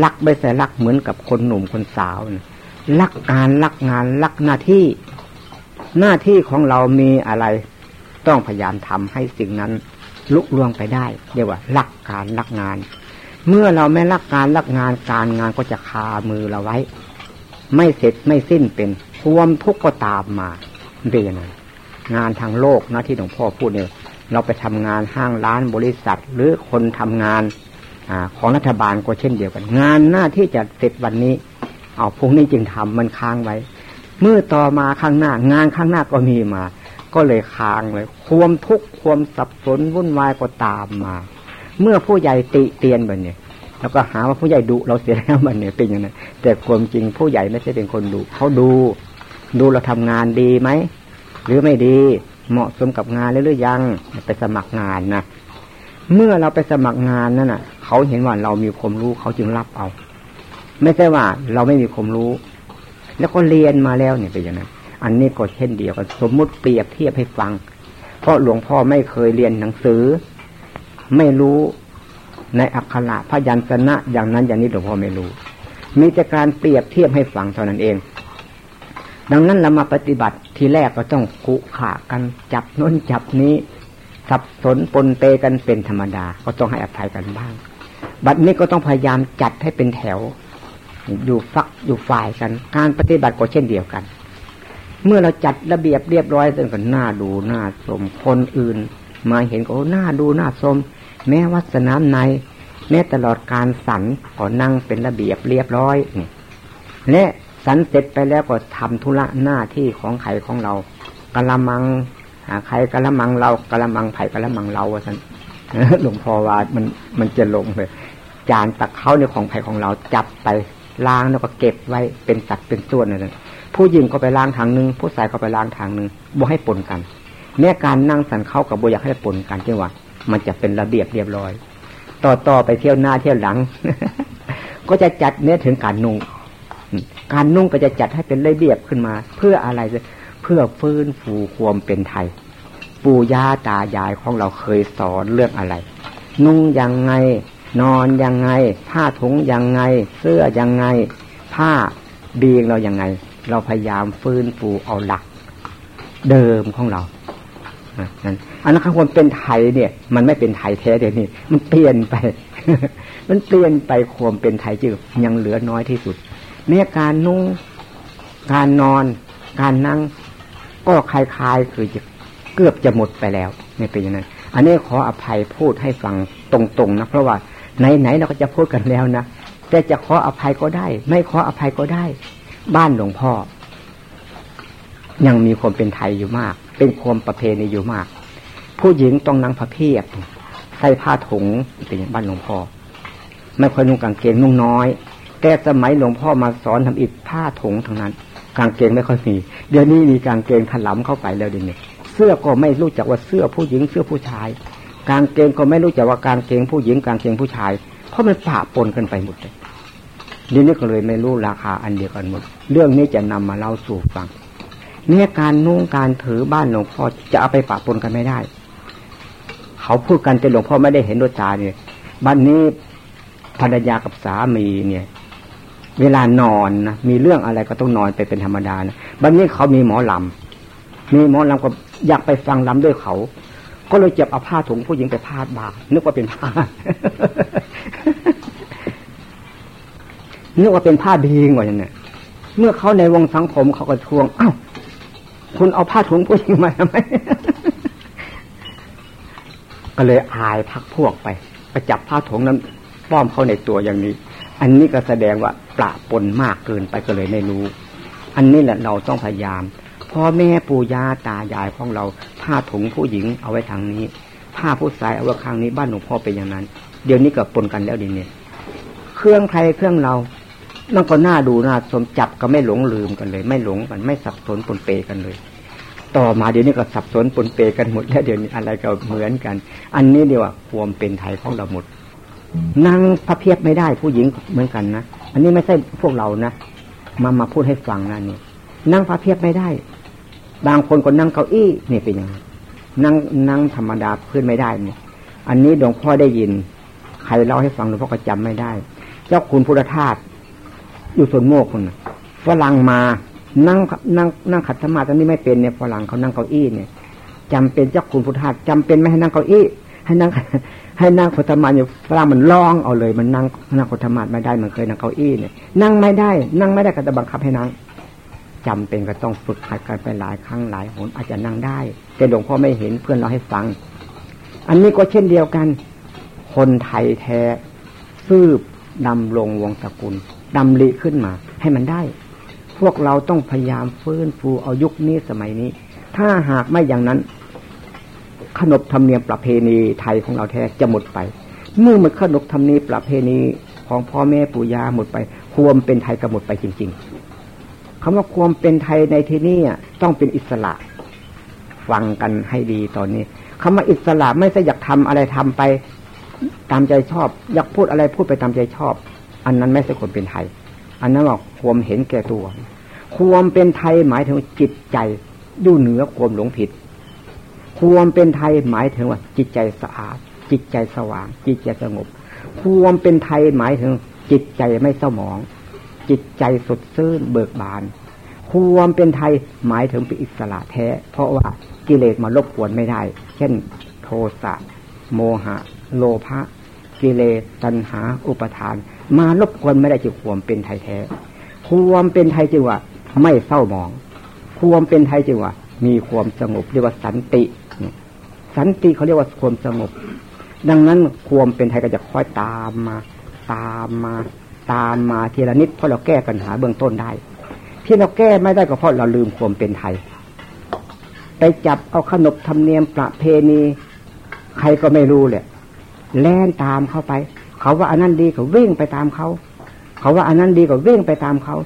ลักไม่ใช่ลักเหมือนกับคนหนุ่มคนสาวลักการลักงานลักหน้าที่ หน้าที่ของเรามีอะไร ต้องพยายามทำให้สิ่งนั้นลุล่วงไปได้เรียกว่าลักการลักงาน เมื่อเราไม่ลักการลักงานการงานก็จะคามือเราไว้ ไม่เสร็จไม่สิ้นเป็นความทุกข์ก็ตามมาเป็นอย่างนั้นงานทางโลกนะที่หลวงพ่อพูดเนี่ยเราไปทำงานห้างร้านบริษัท หรือคนทำงาน อของรัฐบาลก็เช่นเดียวกัน งานหน้าที่จะเสร็จวันนี้ เอาพรุ่งนี้จึงทำมันค้างไว้ เมื่อต่อมาข้างหน้างานข้างหน้าก็มีมา ก็เลยค้างเลย ความทุกข์ความสับสนวุ่นวายก็ตามมา เมื่อผู้ใหญ่ติเตียนแบบนี้แล้วก็หาว่าผู้ใหญ่ดุเราเสียแล้วมันเนี่ยเป็นอย่างนั้นแต่ความจริงผู้ใหญ่ไม่ใช่เป็นคนดุเขาดู ดูเราทำงานดีไหมหรือไม่ดีเหมาะสมกับงานหรือยังไปสมัครงานนะ เมื่อเราไปสมัครงานนั่นน่ะ เขาเห็นว่าเรามีความรู้เขาจึงรับเอา ไม่ใช่ว่าเราไม่มีความรู้ แล้วก็เรียนมาแล้วเนี่ยเป็นอย่างนั้นอันนี้ก็เช่นเดียวกันสมมุติเปรียบเทียบให้ฟัง เพราะหลวงพ่อไม่เคยเรียนหนังสือ ไม่รู้ในอักขระพยัญชนะอย่างนั้นอย่างนี้หลวงพ่อไม่รู้ มีแต่การเปรียบเทียบให้ฟังเท่านั้นเอง ดังนั้นเรามาปฏิบัติทีแรกก็ต้องขุขากันจับน้นจับนี้ สับสนปนเปกันเป็นธรรมดา ก็ต้องให้อภัยกันบ้าง บัดนี้ก็ต้องพยายามจัดให้เป็นแถว อยู่ฟักอยู่ฝ่ายกัน การปฏิบัติก็เช่นเดียวกัน เมื่อเราจัดระเบียบเรียบร้อยจนกันหน้าดูหน้าชมคนอื่น มาเห็นก็หน้าดูหน้าชมแม้วัดสนามใน แม้ตลอดการสันก็นั่งเป็นระเบียบเรียบร้อยนี่และสันเสร็จไปแล้วก็ทำธุระหน้าที่ของไขของเรากะละมัง ใครกะละมังเรากะละมังไผ่กะละมังเราสันหลวงพ่อว่ามันมันจะลงเลยจานตักเข้าในของไผ่ของเราจับไปล้างแล้วก็เก็บไว้เป็นสัดเป็นส่วนนั่นผู้หญิงก็ไปล้างทางหนึ่งผู้ชายก็ไปล้างทางหนึ่งบ่ให้ปนกันแม้การนั่งสันเข้ากับบ่อยากให้ปนกันจังหวะมันจะเป็นระเบียบเรียบร้อย ต่อต่อไปเที่ยวหน้าเที่ยวหลัง ก็จะจัดเนื้อถึงการนุ่งการนุ่งก็จะจัดให้เป็นระเบียบขึ้นมา เพื่ออะไรเพื่อฟื้นฟูความเป็นไทย ปู่ย่าตายายของเราเคยสอนเรื่องอะไร นุ่งยังไง นอนยังไง ผ้าถุงยังไง เสื้อยังไง ผ้าเบีงเรายังไง เราพยายามฟื้นฟูเอาหลัก เดิมของเรานั่นอันนั้นความเป็นไทยเนี่ย มันไม่เป็นไทยแท้เดี๋ยวนี้ มันเปลี่ยนไป มันเปลี่ยนไปความเป็นไทยจึงยังเหลือน้อยที่สุดแม้การนุ่งการนอน การนั่ง ก็คลายๆคือจะ กือบจะหมดไปแล้วไม่เป็นอย่างนั้น อันนี้ขออภัยพูดให้ฟังตรงๆนะเพราะว่าไหนๆเราก็จะพูดกันแล้วนะแต่จะขออภัยก็ได้ ไม่ขออภัยก็ได้ บ้านหลวงพ่อ ยังมีความเป็นไทยอยู่มาก เป็นความประเพณีอยู่มาก ผู้หญิงต้องนั่งผ้าเพียบใส่ผ้าถุงเป็นอย่างบ้านหลวงพ่อ ไม่ค่อยนุ่งกางเกงนุ่งน้อย แต่สมัยหลวงพ่อมาสอนทำอิฐผ้าถุงทั้งนั้น กางเกงไม่ค่อยมีเดี๋ยวนี้มีกางเกงถลำเข้าไปแล้วดิเนี่ย สื้อก็ไม่รู้จักว่าเสื้อผู้หญิงเสื้อผู้ชาย กางเกงก็ไม่รู้จักว่ากางเกงผู้หญิงกางเกงผู้ชาย เพราะมันปะปนกันไปหมดเลยเดี๋ยวนี้ก็เลยไม่รู้ราคาอันเดียวกันหมด เรื่องนี้จะนำมาเล่าสู่ฟังเนี่ยการนุ่งการถือบ้านหลวงพ่อจะเอาไปปะปนกันไม่ได้ เขาพูดกันแต่หลวงพ่อไม่ได้เห็นด้วยตาเนี่ยบ้านนี้ภรรยากับสามีเนี่ย เวลานอนนะมีเรื่องอะไรก็ต้องนอนไปเป็นธรรมดานะบ้านนี้เขามีหมอลำมีหมอลำก็ อยากไปฟังลำด้วยเขา ก็เลยเจ็บเอาผ้าถุงผู้หญิงไปพาดบานึกว่าเป็นผ้านึกว่าเป็นผ้าดีกว่าอย่างนี้เมื่อเขาในวงสังคมเขาก็ทวงอ้าวคุณเอาผ้าถุงผู้หญิงมาทำไมก็เลยอายพักพวกไปไปจับผ้าถุงนั้นป้อมเขาในตัวอย่างนี้ อันนี้ก็แสดงว่าปราปนมากเกินไปก็เลยไม่รู้ อันนี้แหละเราต้องพยายาม พ่อแม่ปู่ย่าตายายของเราผ้าถุงผู้หญิงเอาไว้ทางนี้ ผ้าผู้ชายเอาไว้ข้างนี้บ้านหลวงพ่อเป็นอย่างนั้น เดี๋ยวนี้ก็ปนกันแล้วดีเนี่ยเครื่องใครเครื่องเรานั่นก็น่าดูน่าสมจับก็ไม่หลงลืมกันเลย ไม่หลงกันไม่สับสนปนเปกันเลย ต่อมาเดี๋ยวนี้ก็สับสนปนเปกันหมดแล้วเดี๋ยวนี้อะไรก็เหมือนกัน อันนี้เดียวความเป็นไทยของเราหมดนั่งพระเพียบไม่ได้ผู้หญิงเหมือนกันนะอันนี้ไม่ใช่พวกเรานะมามาพูดให้ฟังนะนี่นั่งพระเพียบไม่ได้ บางคนก็นั่งเก้าอี้นี่เป็นยังไงนั่งนั่งธรรมดาพื้นไม่ได้เนี่ย อันนี้หลวงพ่อได้ยิน ใครเล่าให้ฟังหลวงพ่อก็จำไม่ได้ เจ้าคุณพุทธทาสอยู่ส่วนโมกคนฝรั่งมานั่งนั่งนั่งขัดสมาธิตอนนี้ไม่เป็นเนี่ยฝรั่งเขานั่งเก้าอี้เนี่ยจำเป็นเจ้าคุณพุทธาจำเป็นไม่ให้นั่งเก้าอี้ ให้นั่งให้นั่งขัดสมาธิอยู่ฝรั่งมันร้องเอาเลย มันนั่งนั่งขัดสมาธิไม่ได้มันเคยนั่งเก้าอี้เนี่ยนั่งไม่ได้ นั่งไม่ได้ก็จะบังคับให้นั่ง จำเป็นก็ต้องฝึกหัดกันไปหลายครั้งหลายหนอาจจะนั่งได้ แต่หลวงพ่อไม่เห็นเพื่อนเราให้ฟัง อันนี้ก็เช่นเดียวกัน คนไทยแท้ซืบดำลงวงตระกูลดำริขึ้นมา ให้มันได้ พวกเราต้องพยายามฟื้นฟูเอายุคนี้สมัยนี้ ถ้าหากไม่อย่างนั้น ขนบธรรมเนียมประเพณีไทยของเราแท้จะหมดไป เมื่อมันขนบธรรมเนียมประเพณีของพ่อแม่ปู่ย่าหมดไป ความเป็นไทยก็หมดไปจริง ๆ คำว่าความเป็นไทยในที่นี้ต้องเป็นอิสระ ฟังกันให้ดีตอนนี้คำว่าอิสระไม่ใช่อยากทำอะไรทำไป ตามใจชอบ อยากพูดอะไรพูดไปตามใจชอบ อันนั้นไม่ใช่คนเป็นไทย อันนั้นว่าความเห็นแก่ตัว ความเป็นไทยหมายถึงจิตใจดูเหนือความหลงผิด ความเป็นไทยหมายถึงว่า จิตใจสะอาด จิตใจสว่าง จิตใจสงบ ความเป็นไทยหมายถึงจิตใจไม่เศร้าหมอง จิตใจสดชื่นเบิกบานความเป็นไทยหมายถึงเป็นอิสระแท้ เพราะว่ากิเลสมาลบกวนไม่ได้ เช่น โทสะโมหะ โลภะกิเลสตัณหา อุปทาน มารบกวนไม่ได้จึงความเป็นไทยแท้ความเป็นไทยจึงว่า ไม่เศร้าหมอง ความเป็นไทยจึงว่า มีความสงบเรียกว่าสันติ สันติเขาเรียกว่าความสงบ ดังนั้นความเป็นไทยก็จะค่อยตามมา ตามมา ตามมาทีละนิดเพราะเราแก้ปัญหาเบื้องต้นได้ ที่เราแก้ไม่ได้ก็เพราะเราลืมความเป็นไทย ไปจับเอาขนบธรรมเนียมประเพณี ใครก็ไม่รู้เลยแล่นตามเข้าไป เขาว่าอันนั้นดีก็วิ่งไปตามเขา เขาว่าอันนั้นดีก็วิ่งไปตามเขา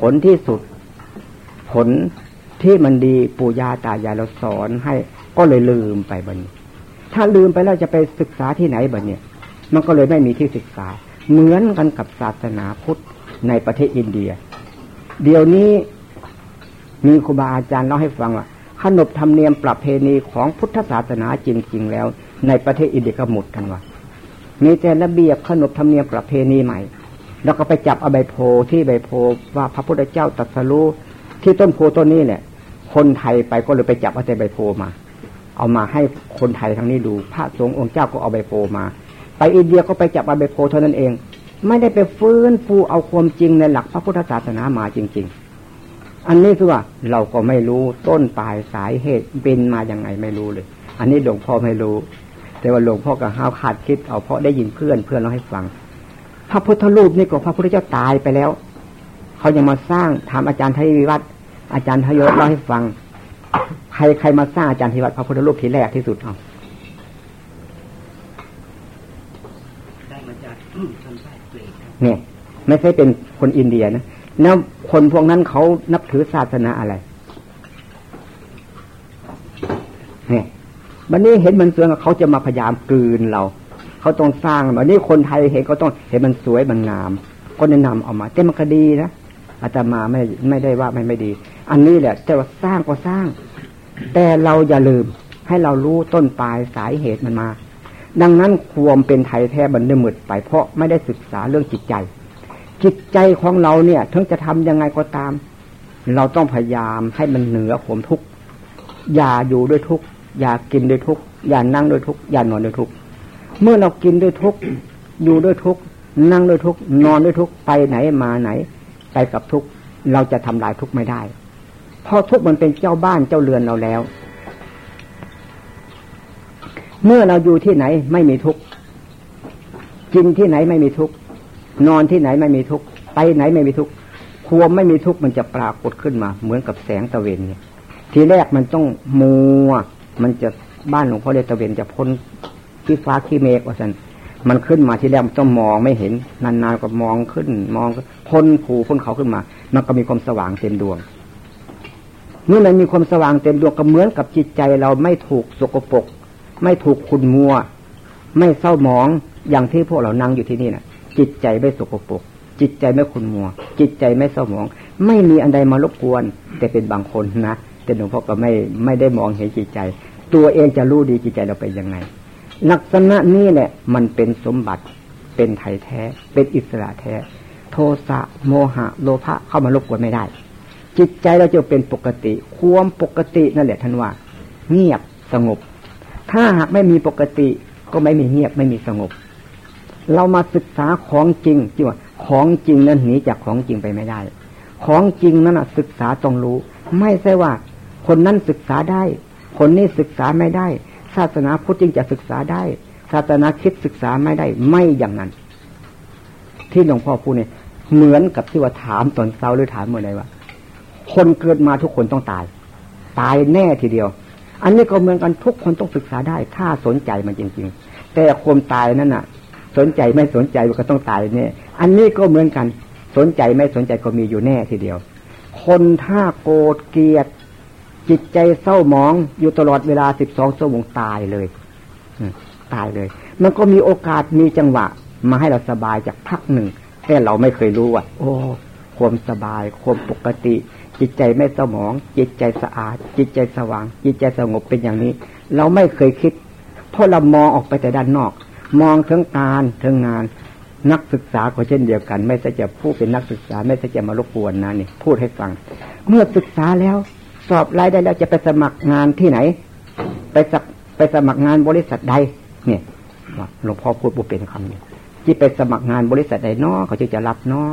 ผลที่สุด ผลที่มันดีปู่ย่าตายายเราสอนให้ก็เลยลืมไปบันนี้ ถ้าลืมไปแล้วจะไปศึกษาที่ไหนบันเนี่ยมันก็เลยไม่มีที่ศึกษา เหมือนกันกับศาสนาพุทธในประเทศอินเดีย เดี๋ยวนี้มีครูบาอาจารย์เล่าให้ฟังว่าขนบธรรมเนียมประเพณีของพุทธศาสนาจริง ๆ แล้ว ในประเทศอินเดียก็หมดกันว่ามีแต่ระเบียบขนบธรรมเนียมประเพณีใหม่ แล้วก็ไปจับเอาใบโพที่ใบโพว่าพระพุทธเจ้าตรัสรู้ที่ต้นโพต้นนี้เนี่ย คนไทยไปก็เลยไปจับเอาแต่ใบโพมา เอามาให้คนไทยทั้งนี้ดู พระสงฆ์องค์เจ้าก็เอาใบโพมา อินเดียก็ไปจับใบโพเท่านั้นเอง ไม่ได้ไปฟื้นฟูเอาความจริงในหลักพระพุทธศาสนามาจริง ๆ อันนี้คือว่าเราก็ไม่รู้ต้นปลายสายเหตุเป็นมาอย่างไงไม่รู้เลย อันนี้หลวงพ่อไม่รู้ แต่ว่าหลวงพ่อก็ห้าวขาดคิดเอาเพราะได้ยินเพื่อนเพื่อนเราให้ฟัง พระพุทธรูปนี่ก็พระพุทธเจ้าตายไปแล้ว เขายังมาสร้างถามอาจารย์ไทยวิวัฒน์อาจารย์ทยศเล่าให้ฟัง ใครใครมาสร้างอาจารย์ทิวัตพระพุทธรูปทีแรกที่สุดเอาได้มาจากชนชาติเกร เนี่ยไม่ใช่เป็นคนอินเดียนะแล้วคนพวกนั้นเขานับถือศาสนาอะไรเนี่ยวันนี้เห็นมันสวยเขาจะมาพยายามกลืนเรา เขาต้องสร้างวันนี้คนไทยเห็นเขาต้องเห็นมันสวยมันงาม ก็แนะนำเอามาแต่มันก็ดีนะอาตมาไม่ไม่ได้ว่าไม่ไม่ดี อันนี้แหละจะว่าสร้างก็สร้าง แต่เราอย่าลืมให้เรารู้ต้นปลายสายเหตุมันมา ดังนั้นความเป็นไทยแท้บันเดมืดไปเพราะไม่ได้ศึกษาเรื่องจิตใจ จิตใจของเราเนี่ยถึงจะทำยังไงก็ตาม เราต้องพยายามให้มันเหนือผมทุกอย่าอยู่ด้วยทุกอย่ากินด้วยทุกอย่านั่งด้วยทุกอย่านอนด้วยทุกเมื่อเรากินด้วยทุกอยู่ด้วยทุกนั่งด้วยทุกนอนด้วยทุกไปไหนมาไหน ไปกับทุกเราจะทำลายทุกไม่ได้เพราะทุกมันเป็นเจ้าบ้านเจ้าเรือนเราแล้ว เมื่อเราอยู่ที่ไหนไม่มีทุกกินที่ไหนไม่มีทุกนอนที่ไหนไม่มีทุกไปไหนไม่มีทุกความไม่มีทุกมันจะปรากฏขึ้นมา เหมือนกับแสงตะเวนเนี่ย ทีแรกมันต้องมัว มันจะบ้านหลวงพ่อเดชตะเวนจะพ้นขี้ฟ้าขี้เมฆว่าสันมันขึ้นมาทีแรกมันต้องมองไม่เห็นนานๆก็มองขึ้น มองพ้นผูพ้นเขาขึ้นมา มันก็มีความสว่างเต็มดวง เมื่อมันมีความสว่างเต็มดวงก็เหมือนกับจิตใจเราไม่ถูกสกปรก ไม่ถูกคุณมัว ไม่เศร้าหมองอย่างที่พวกเรานั่งอยู่ที่นี่นะ่ะจิตใจไม่สกปรกจิตใจไม่คุณมัว จิตใจไม่เศร้าหมอง ไม่มีอันใดมารบกวน แต่เป็นบางคนนะแต่หลวงพ่อก็ไม่ไม่ได้มองเห็นจิตใจ ตัวเองจะรู้ดีจิตใจเราเป็นยังไงลักษณะนี้แหละมันเป็นสมบัติเป็นไทยแท้ เป็นอิสระแท้ โทสะโมหะ โลภะเข้ามารบกวนไม่ได้ จิตใจเราจะเป็นปกติ ความปกตินั่นแหละท่านว่า เงียบสงบ ถ้าหากไม่มีปกติก็ไม่มีเงียบไม่มีสงบ เรามาศึกษาของจริงจีว่าของจริงนั้นหนีจากของจริงไปไม่ได้ ของจริงนั้นศึกษาต้องรู้ ไม่ใช่ว่า คนนั้นศึกษาได้ คนนี้ศึกษาไม่ได้ ศาสนาพุทธจึงจะศึกษาได้ ศาสนาคิดศึกษาไม่ได้ไม่อย่างนั้น ที่หลวงพ่อพูดเนี่ยเหมือนกับที่ว่าถามตอนเช้าหรือถามเมื่อไรว่า คนเกิดมาทุกคนต้องตาย ตายแน่ทีเดียว อันนี้ก็เหมือนกันทุกคนต้องศึกษาได้ถ้าสนใจมันจริง ๆ แต่ความตายนั่นน่ะ สนใจไม่สนใจมันก็ต้องตายเนี่ยอันนี้ก็เหมือนกัน สนใจไม่สนใจก็มีอยู่แน่ทีเดียว คนถ้าโกรธเกลียดจิตใจเศร้าหมองอยู่ตลอดเวลาสิบสองชั่วโมงตายเลยตายเลย มันก็มีโอกาสมีจังหวะ มาให้เราสบายจากพักหนึ่งแต่เราไม่เคยรู้ว่าโอ้ ความสบาย ความปกติ จิตใจไม่เศร้าหมอง จิตใจสะอาด จิตใจสว่าง จิตใจสงบเป็นอย่างนี้ เราไม่เคยคิด เพราะเรามองออกไปแต่ด้านนอก มองถึงการถึงงาน นักศึกษาก็เช่นเดียวกัน ไม่ใช่จะพูดเป็นนักศึกษา ไม่ใช่จะมารบกวนนะนี่พูดให้ฟัง เมื่อศึกษาแล้ว สอบรายได้แล้วจะไปสมัครงานที่ไหน ไปสักไปสมัครงานบริษัทใด เนี่ยหลวงพ่อพูดบุเป็นคำนี้ที่ไปสมัครงานบริษัทใดนอเขาจะจะรับนอ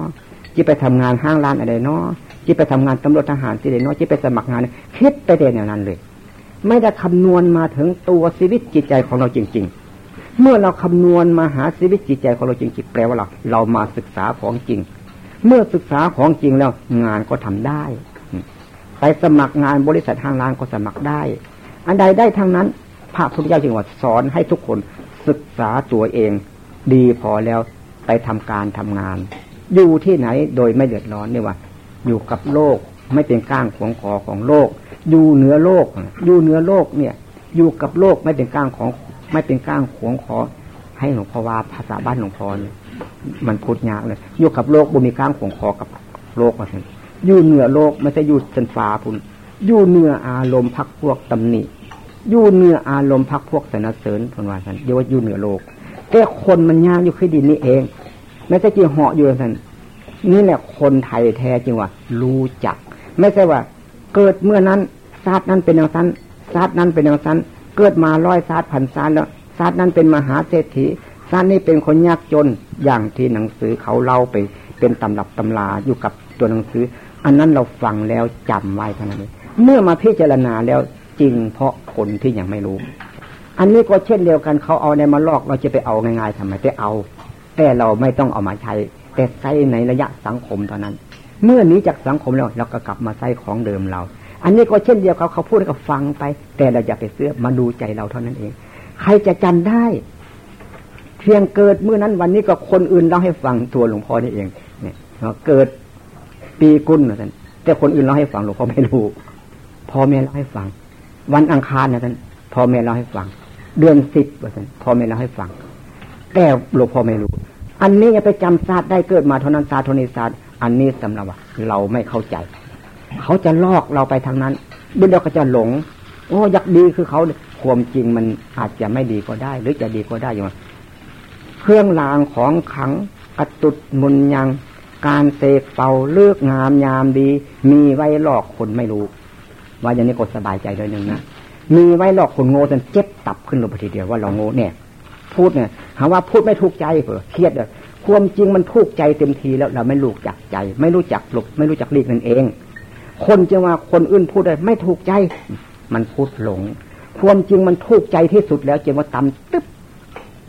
ที่ไปทำงานห้างร้านอะไรเนอที่ไปทำงานตำรวจทหารที่ใดนอที่ไปสมัครงาน คิดไปเดนแนวนั้นเลย ไม่ได้คำนวณมาถึงตัวชีวิตจิตใจของเราจริง ๆ เมื่อเราคำนวณมาหาชีวิตจิตใจของเราจริงๆแปลว่าเราเรามาศึกษาของจริง เมื่อศึกษาของจริงแล้วงานก็ทำได้ ไปสมัครงานบริษัททางร้านก็สมัครได้ อันใดได้ทั้งนั้น พระพุทธเจ้าจึงว่าสอนให้ทุกคนศึกษาตัวเอง ดีพอแล้วไปทำการทำงาน อยู่ที่ไหนโดยไม่เดือดร้อนเนี่ยว่า อยู่กับโลกไม่เป็นก้างขวงคอของโลก อยู่เหนือโลก อยู่เหนือโลกเนี่ย อยู่กับโลกไม่เป็นก้างของ ไม่เป็นก้างขวงคอให้หลวงพ่อว่าภาษาบ้านหลวงพ่อเนี่ยมันพูดยากเลยอยู่กับโลกบ่มีก้างขวงคอกับโลกว่าเช่นอยู่เหนือโลกไม่ใช่อยู่สันฟ้าพุ่นอยู่เหนืออารมณ์พักพวกตำหนิอยู่เหนืออารมณ์พักพวกสนเสริญพนว่าสันเดียวว่าอยู่เหนือโลกแต่คนมันยากอยู่ขึ้นดินนี่เอง ไม่ใช่จีเหาะอยู่สันนี่แหละคนไทยแท้จริงว่า รู้จัก ไม่ใช่ว่า เกิดเมื่อนั้นซาดนั้นเป็นอย่างนั้นซาดนั้นเป็นอย่างนั้นเกิดมาร้อยศาตร์พันศาตร์แล้วศาตร์นั้นเป็นมหาเศรษฐีศาตร์นี้เป็นคนยากจนอย่างที่หนังสือเขาเล่าไป เป็นตำรับตำราอยู่กับตัวหนังสือ อันนั้นเราฟังแล้วจำไว้เท่านั้นเองเมื่อมาพิจารณาแล้วจริงเพราะคนที่ยังไม่รู้ อันนี้ก็เช่นเดียวกันเขาเอาในมาลอกเราจะไปเอาง่ายๆทำไมไปเอา แต่เราไม่ต้องเอามาใช้ แต่ใช้ในระยะสังคมเท่านั้น เมื่อนี้จากสังคมแล้วเราก็กลับมาใช้ของเดิมเรา อันนี้ก็เช่นเดียวเขาเขาพูดก็ฟังไป แต่เราอย่าไปเสื้อมาดูใจเราเท่านั้นเอง ใครจะจำได้ เพียงเกิดเมื่อนั้นวันนี้ก็คนอื่นเล่าให้ฟังตัวหลวงพ่อนี่เอง เนี่ยเกิดปีกุลนะท่านแต่คนอื่นเล่าให้ฟังหลวงพ่อไม่รู้พ่อแม่เล่าให้ฟัง วันอังคารนะท่านพ่อแม่เล่าให้ฟัง เดือนสิบว่าท่านพ่อแม่เล่าให้ฟัง แต่หลวงพ่อไม่รู้ อันนี้ไปจำศาสตร์ได้เกิดมาเท่านั้นศาสตร์ทนิศาสตร์อันนี้สำหรับว่าเราไม่เข้าใจ เขาจะลอกเราไปทางนั้นเดี๋ยวก็จะหลง โอ้อยากดีคือเขาความจริงมันอาจจะไม่ดีก็ได้ หรือจะดีก็ได้อยู่เครื่องรางของขังกระตุดมุนยัง การเสกเป่าเลือกงามยามดี มีไว้หลอกคนไม่รู้ ว่าอย่างนี้กดสบายใจเลยหนึ่งนะมีไว้หลอกคนโง่จนเจ็บตับขึ้นลงไปทีเดียวว่าเราโง่เนี่ย พูดเนี่ยหาว่าพูดไม่ถูกใจเผื่อเครียดเลยความจริงมันถูกใจเต็มทีแล้วเราไม่รู้จักใจ ไม่รู้จักหลบไม่รู้จักลีกนั่นเอง คนจะว่าคนอื่นพูดได้ไม่ถูกใจ มันพูดหลง ความจริงมันถูกใจที่สุดแล้วจะมาตำตึ๊บ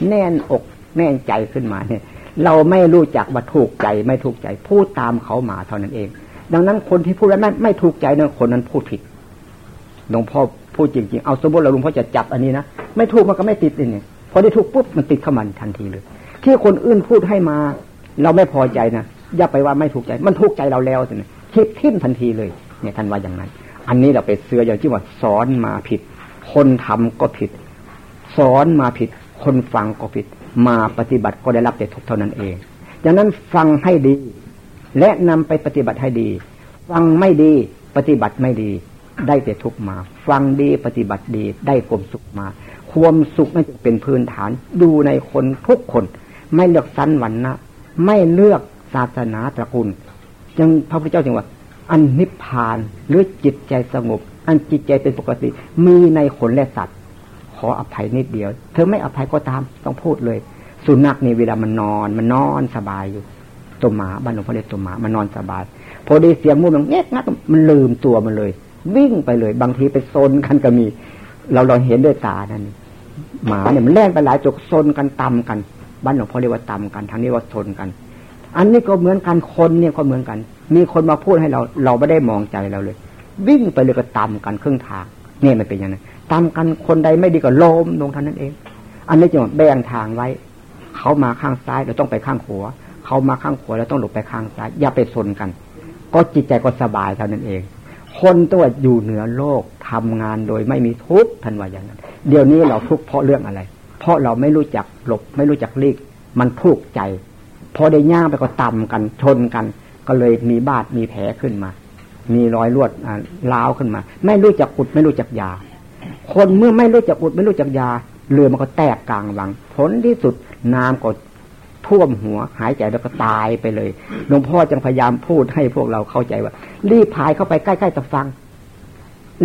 แน่นอกแน่นใจขึ้นมาเนี่ย เราไม่รู้จักว่าถูกใจไม่ถูกใจ พูดตามเขามาเท่านั้นเอง ดังนั้นคนที่พูดแล้วไม่ไม่ถูกใจนี่ยคนนั้นพูดผิดหลวงพ่อพูดจริงๆ เอาสมมติเราหลวงพ่อจะจับอันนี้นะไม่ถูกมันก็ไม่ติดเนี่ย พอได้ถูกปุ๊บมันติดเข้ามาทันทีเลย ที่คนอื่นพูดให้มา เราไม่พอใจนะอย่าไปว่าไม่ถูกใจ มันถูกใจเราแล้วสิคิดทิ่มทันทีเลย เนี่ยท่านว่าอย่างนั้น อันนี้เราไปเสืออย่างที่ว่าสอนมาผิด คนทำก็ผิด สอนมาผิด คนฟังก็ผิด มาปฏิบัติก็ได้รับแต่ทุกเท่านั้นเองดังนั้นฟังให้ดี และนำไปปฏิบัติให้ดี ฟังไม่ดีปฏิบัติไม่ดี ได้แต่ทุกมา ฟังดีปฏิบัติดีได้ความสุขมา ความสุขนั่นจะเป็นพื้นฐาน ดูในคนทุกคน ไม่เลือกสั้นวันนะไม่เลือกศาสนาตระกูลยังพระพุทธเจ้าจึงว่า อันนิพพานหรือจิตใจสงบ อันจิตใจเป็นปกติ มีในคนและสัตว์ ขออภัยนิดเดียว เธอไม่อภัยก็ตามต้องพูดเลย สุนัขนี่เวลามันนอน มันนอนสบายอยู่ตัวหมาบ้านหลวงพ่อเรียกตัวหมามันนอนสบาย พอได้เสียงมูมันเงี้ยงัดมันลืมตัวมันเลย วิ่งไปเลย บางทีไปโซนกันก็มี เราเราเห็นด้วยตานั่น หมาเนี่ยมันแล่นไปหลายจกซนกันตำกัน บ้านหลวงพ่อเรียกว่าตำกันทางนี้ว่าโซนกัน อันนี้ก็เหมือนกันคนเนี่ยก็เหมือนกัน มีคนมาพูดให้เรา เราไม่ได้มองใจเราเลย วิ่งไปเลยก็ตำกันครึ่งทางเนี่ยมันเป็นอย่างนั้นตากันคนใดไม่ดีก็ล้มลงเท่านั้นเอง อันนี้จึงแบ่งทางไว้ เขามาข้างซ้ายเราต้องไปข้างขวาเขามาข้างขวาเราต้องหลบไปข้างซ้ายอย่าไปสนกัน ก็จิตใจก็สบายเท่านั้นเอง คนตัวอยู่เหนือโลกทำงานโดยไม่มีทุกข์ทันว่าอย่างนั้น เดี๋ยวนี้เราทุกข์เพราะเรื่องอะไร เพราะเราไม่รู้จักหลบ ไม่รู้จักลีก มันทุกข์ใจ พอได้ย่างไปก็ต่ำกันชนกัน ก็เลยมีบาดมีแผลขึ้นมา มีรอยลวดล้าวขึ้นมา ไม่รู้จักอุดไม่รู้จักยา คนเมื่อไม่รู้จักอุดไม่รู้จักยาเรือมันก็แตกกลางวัง ผลที่สุดน้ำก็ ท่วมหัวหายใจแล้วก็ตายไปเลยหลวงพ่อจึงพยายามพูดให้พวกเราเข้าใจว่า รีบพายเข้าไปใกล้ๆตะฟัง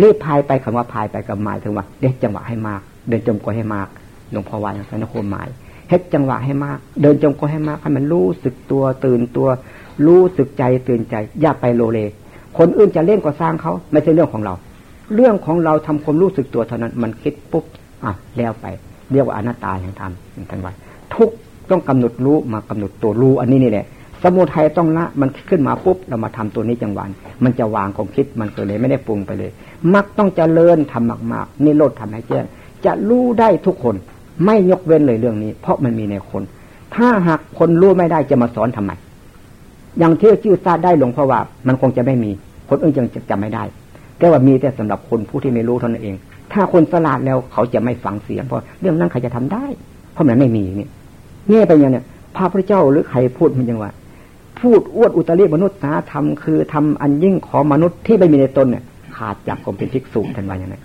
รีบพายไปคำว่าพายไปกับหมายถึงว่าเด็กจังหวะให้มาก เดินจมก็ให้มากหลวงพ่อว่าอย่างนั้นนะคุณหมายเฮ็ดจังหวะให้มาก เดินจมก็ให้มากให้มันรู้สึกตัวตื่นตัว รู้สึกใจตื่นใจ อย่าไปโลเล คนอื่นจะเล่นก็สร้างเขาไม่ใช่เรื่องของเรา เรื่องของเราทำความรู้สึกตัวเท่านั้น มันคิดปุ๊บอะแล้วไป เรียกว่าอนัตตาอย่างทำอย่างทันว่าทุก ต้องกำหนดรู้มากำหนดตัวรู้อันนี้นี่แหละสมุทัยต้องละมันขึ้นมาปุ๊บเรามาทำตัวนี้จังหวะมันจะวางความคิดมันก็เลยไม่ได้ปรุงไปเลย มักต้องเจริญทำมากๆนี่โลดทำให้แจ้งจะรู้ได้ทุกคนไม่ยกเว้นเลยเรื่องนี้ เพราะมันมีในคน ถ้าหากคนรู้ไม่ได้จะมาสอนทำไมอย่างที่ชื่อซาได้หลวงพ่อว่ามันคงจะไม่มี คนอื่นจะจำไม่ได้แต่ว่ามีแต่สำหรับคนผู้ที่ไม่รู้เท่านั้นเอง ถ้าคนสลาดแล้วเขาจะไม่ฟังเสียงเพราะเรื่องนั้นใครจะทำได้ เพราะมันไม่มีนี่ ยเนี่ไปอย่างเนี้ยพระพุทธเจ้าหรือใครพูดมันยังว่า พูดอวดอุตริมนุษย์สาธรรมคือทำอันยิ่งของมนุษย์ที่ไม่มีในตนเนี่ย ขาดจากความเป็นภิกษุทันวันอย่างนั้น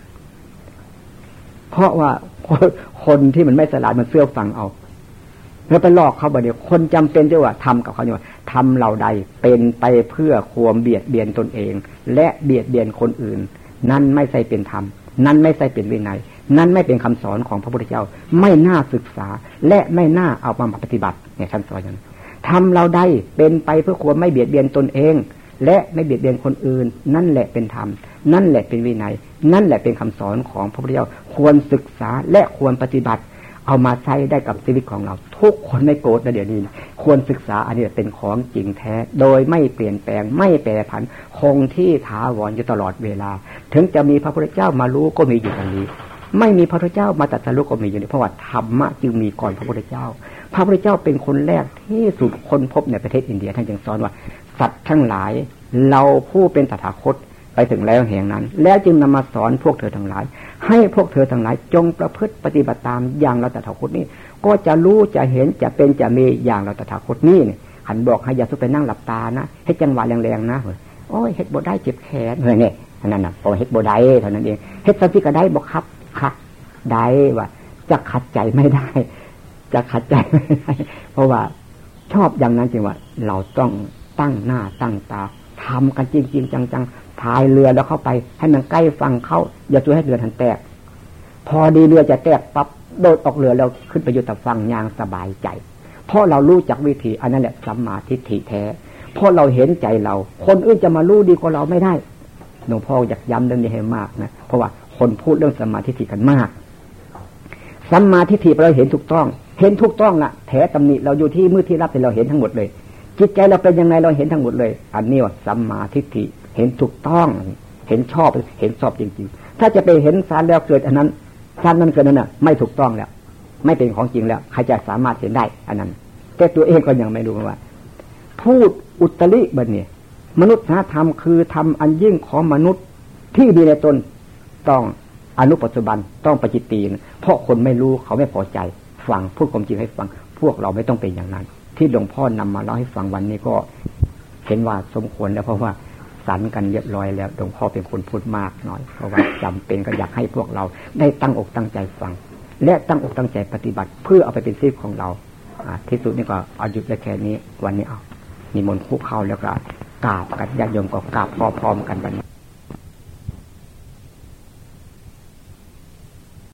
เพราะว่าคนที่มันไม่สลาดมันเสื้อฟังเอาแล้วไปลอกเขาบ่เดียวคนจำเป็นจะว่าทำกับเขาเนี่ยทำเราใดเป็นไปเพื่อความเบียดเบียนตนเอง และเบียดเบียนคนอื่น นั่นไม่ใช่เป็นธรรมนั่นไม่ใช่เป็นวินัย นั่นไม่เป็นคำสอนของพระพุทธเจ้า ไม่น่าศึกษาและไม่น่าเอามาปฏิบัติเนี่ยคำสอนอย่างนั้นทำเราได้เป็นไปเพื่อความไม่เบียดเบียนตนเอง และไม่เบียดเบียนคนอื่น นั่นแหละเป็นธรรม นั่นแหละเป็นวินัย นั่นแหละเป็นคำสอนของพระพุทธเจ้าควรศึกษาและควรปฏิบัติ เอามาใช้ได้กับชีวิตของเรา ทุกคนไม่โกรธนะเดี๋ยวนี้ ควรศึกษาอันนี้เป็นของจริงแท้ โดยไม่เปลี่ยนแปลงไม่แปรผัน คงที่ถาวรอยู่ตลอดเวลา ถึงจะมีพระพุทธเจ้ามารู้ก็มีอยู่อย่างนี้ ไม่มีพระพุทธเจ้ามาตัดสรุก็มีอยู่นี้เพราะว่าธรรมะจึงมีก่อนพระพุทธเจ้า พระพุทธเจ้าเป็นคนแรกที่สุดคนพบในประเทศอินเดียท่านจึงสอนว่า สัตว์ทั้งหลาย เราผู้เป็นตถาคตไปถึงแล้วแห่งนั้น แล้วจึงนำมาสอนพวกเธอทั้งหลาย ให้พวกเธอทั้งหลาย จงประพฤติปฏิบัติตามอย่างเราตถาคตนี้ก็จะรู้จะเห็นจะเป็นจะมีอย่างเราตถาคตนี้เนี่ยหันบอกให้ยาสุไปนั่งหลับตานะให้จังหวะแรงๆนะเฮ้ยโอ้ยเฮ็ดบได้เจ็บแขนเฮ้ยเนี่ยอันนั้นนะพอเฮ็ดบได้เท่านั้นเองเฮ็ดสักที่ก็ได้บอกครับ ค่ะได้ว่าจะขัดใจไม่ได้ จะขัดใจไม่ได้ เพราะว่าชอบอย่างนั้นจริงว่า เราต้องตั้งหน้าตั้งตาทำกันจริงๆจังๆพายเรือแล้วเข้าไป ให้มันใกล้ฟังเข้า อย่าช่วยให้เรือทันแตก พอดีเรือจะแตกปั๊บโดดออกเรือแล้วขึ้นไปอยู่แต่ฟังยางสบายใจ เพราะเรารู้จักวิธี อันนั้นแหละสัมมาทิฏฐิแท้ เพราะเราเห็นใจเรา คนอื่นจะมารู้ดีกว่าเราไม่ได้หลวงพ่ออยากย้ำเรื่องนี้ให้มากนะเพราะว่า คนพูดเรื่องสมาทิฐิกันมากสัมมาทิฏฐิเราเห็นถูกต้อง เห็นถูกต้องละแถตำหนิเราอยู่ที่มือที่รับแต่เราเห็นทั้งหมดเลย จิตใจเราเป็นยังไงเราเห็นทั้งหมดเลย อันนี้ว่าสัมมาทิฏฐิเห็นถูกต้อง เห็นชอบเห็นชอบจริงๆ ถ้าจะไปเห็นสารแล้วเกิดอันนั้นสารนั้นเกิดนั้นน่ะ ไม่ถูกต้องแล้ว ไม่เป็นของจริงแล้ว ใครจะสามารถเห็นได้อันนั้น แต่ตัวเองก็ยังไม่รู้ว่า พูดอุตริบันเนี่ยมนุษยธรรมคือทำอันยิ่งของมนุษย์ที่ดีในตน ต้องอนุปัจจุบันต้องปจิตตีนเพราะคนไม่รู้เขาไม่พอใจ ฟังพูดความจริงให้ฟัง พวกเราไม่ต้องเป็นอย่างนั้น ที่หลวงพ่อนำมาเล่าให้ฟังวันนี้ก็เห็นว่าสมควรแล้วเพราะว่าสันกันเรียบร้อยแล้วหลวงพ่อเป็นคนพูดมากหน่อย เพราะว่าจำเป็นก็อยากให้พวกเราได้ตั้งอกตั้งใจฟัง และตั้งอกตั้งใจปฏิบัติ เพื่อเอาไปเป็นซีฟของเราที่สุดนี่ก็เอาหยุดได้แค่นี้ วันนี้เอานิมนต์คู่เข้าแล้วก็กราบกันญาติโยมก็กราบพร้อมๆกันวันนี้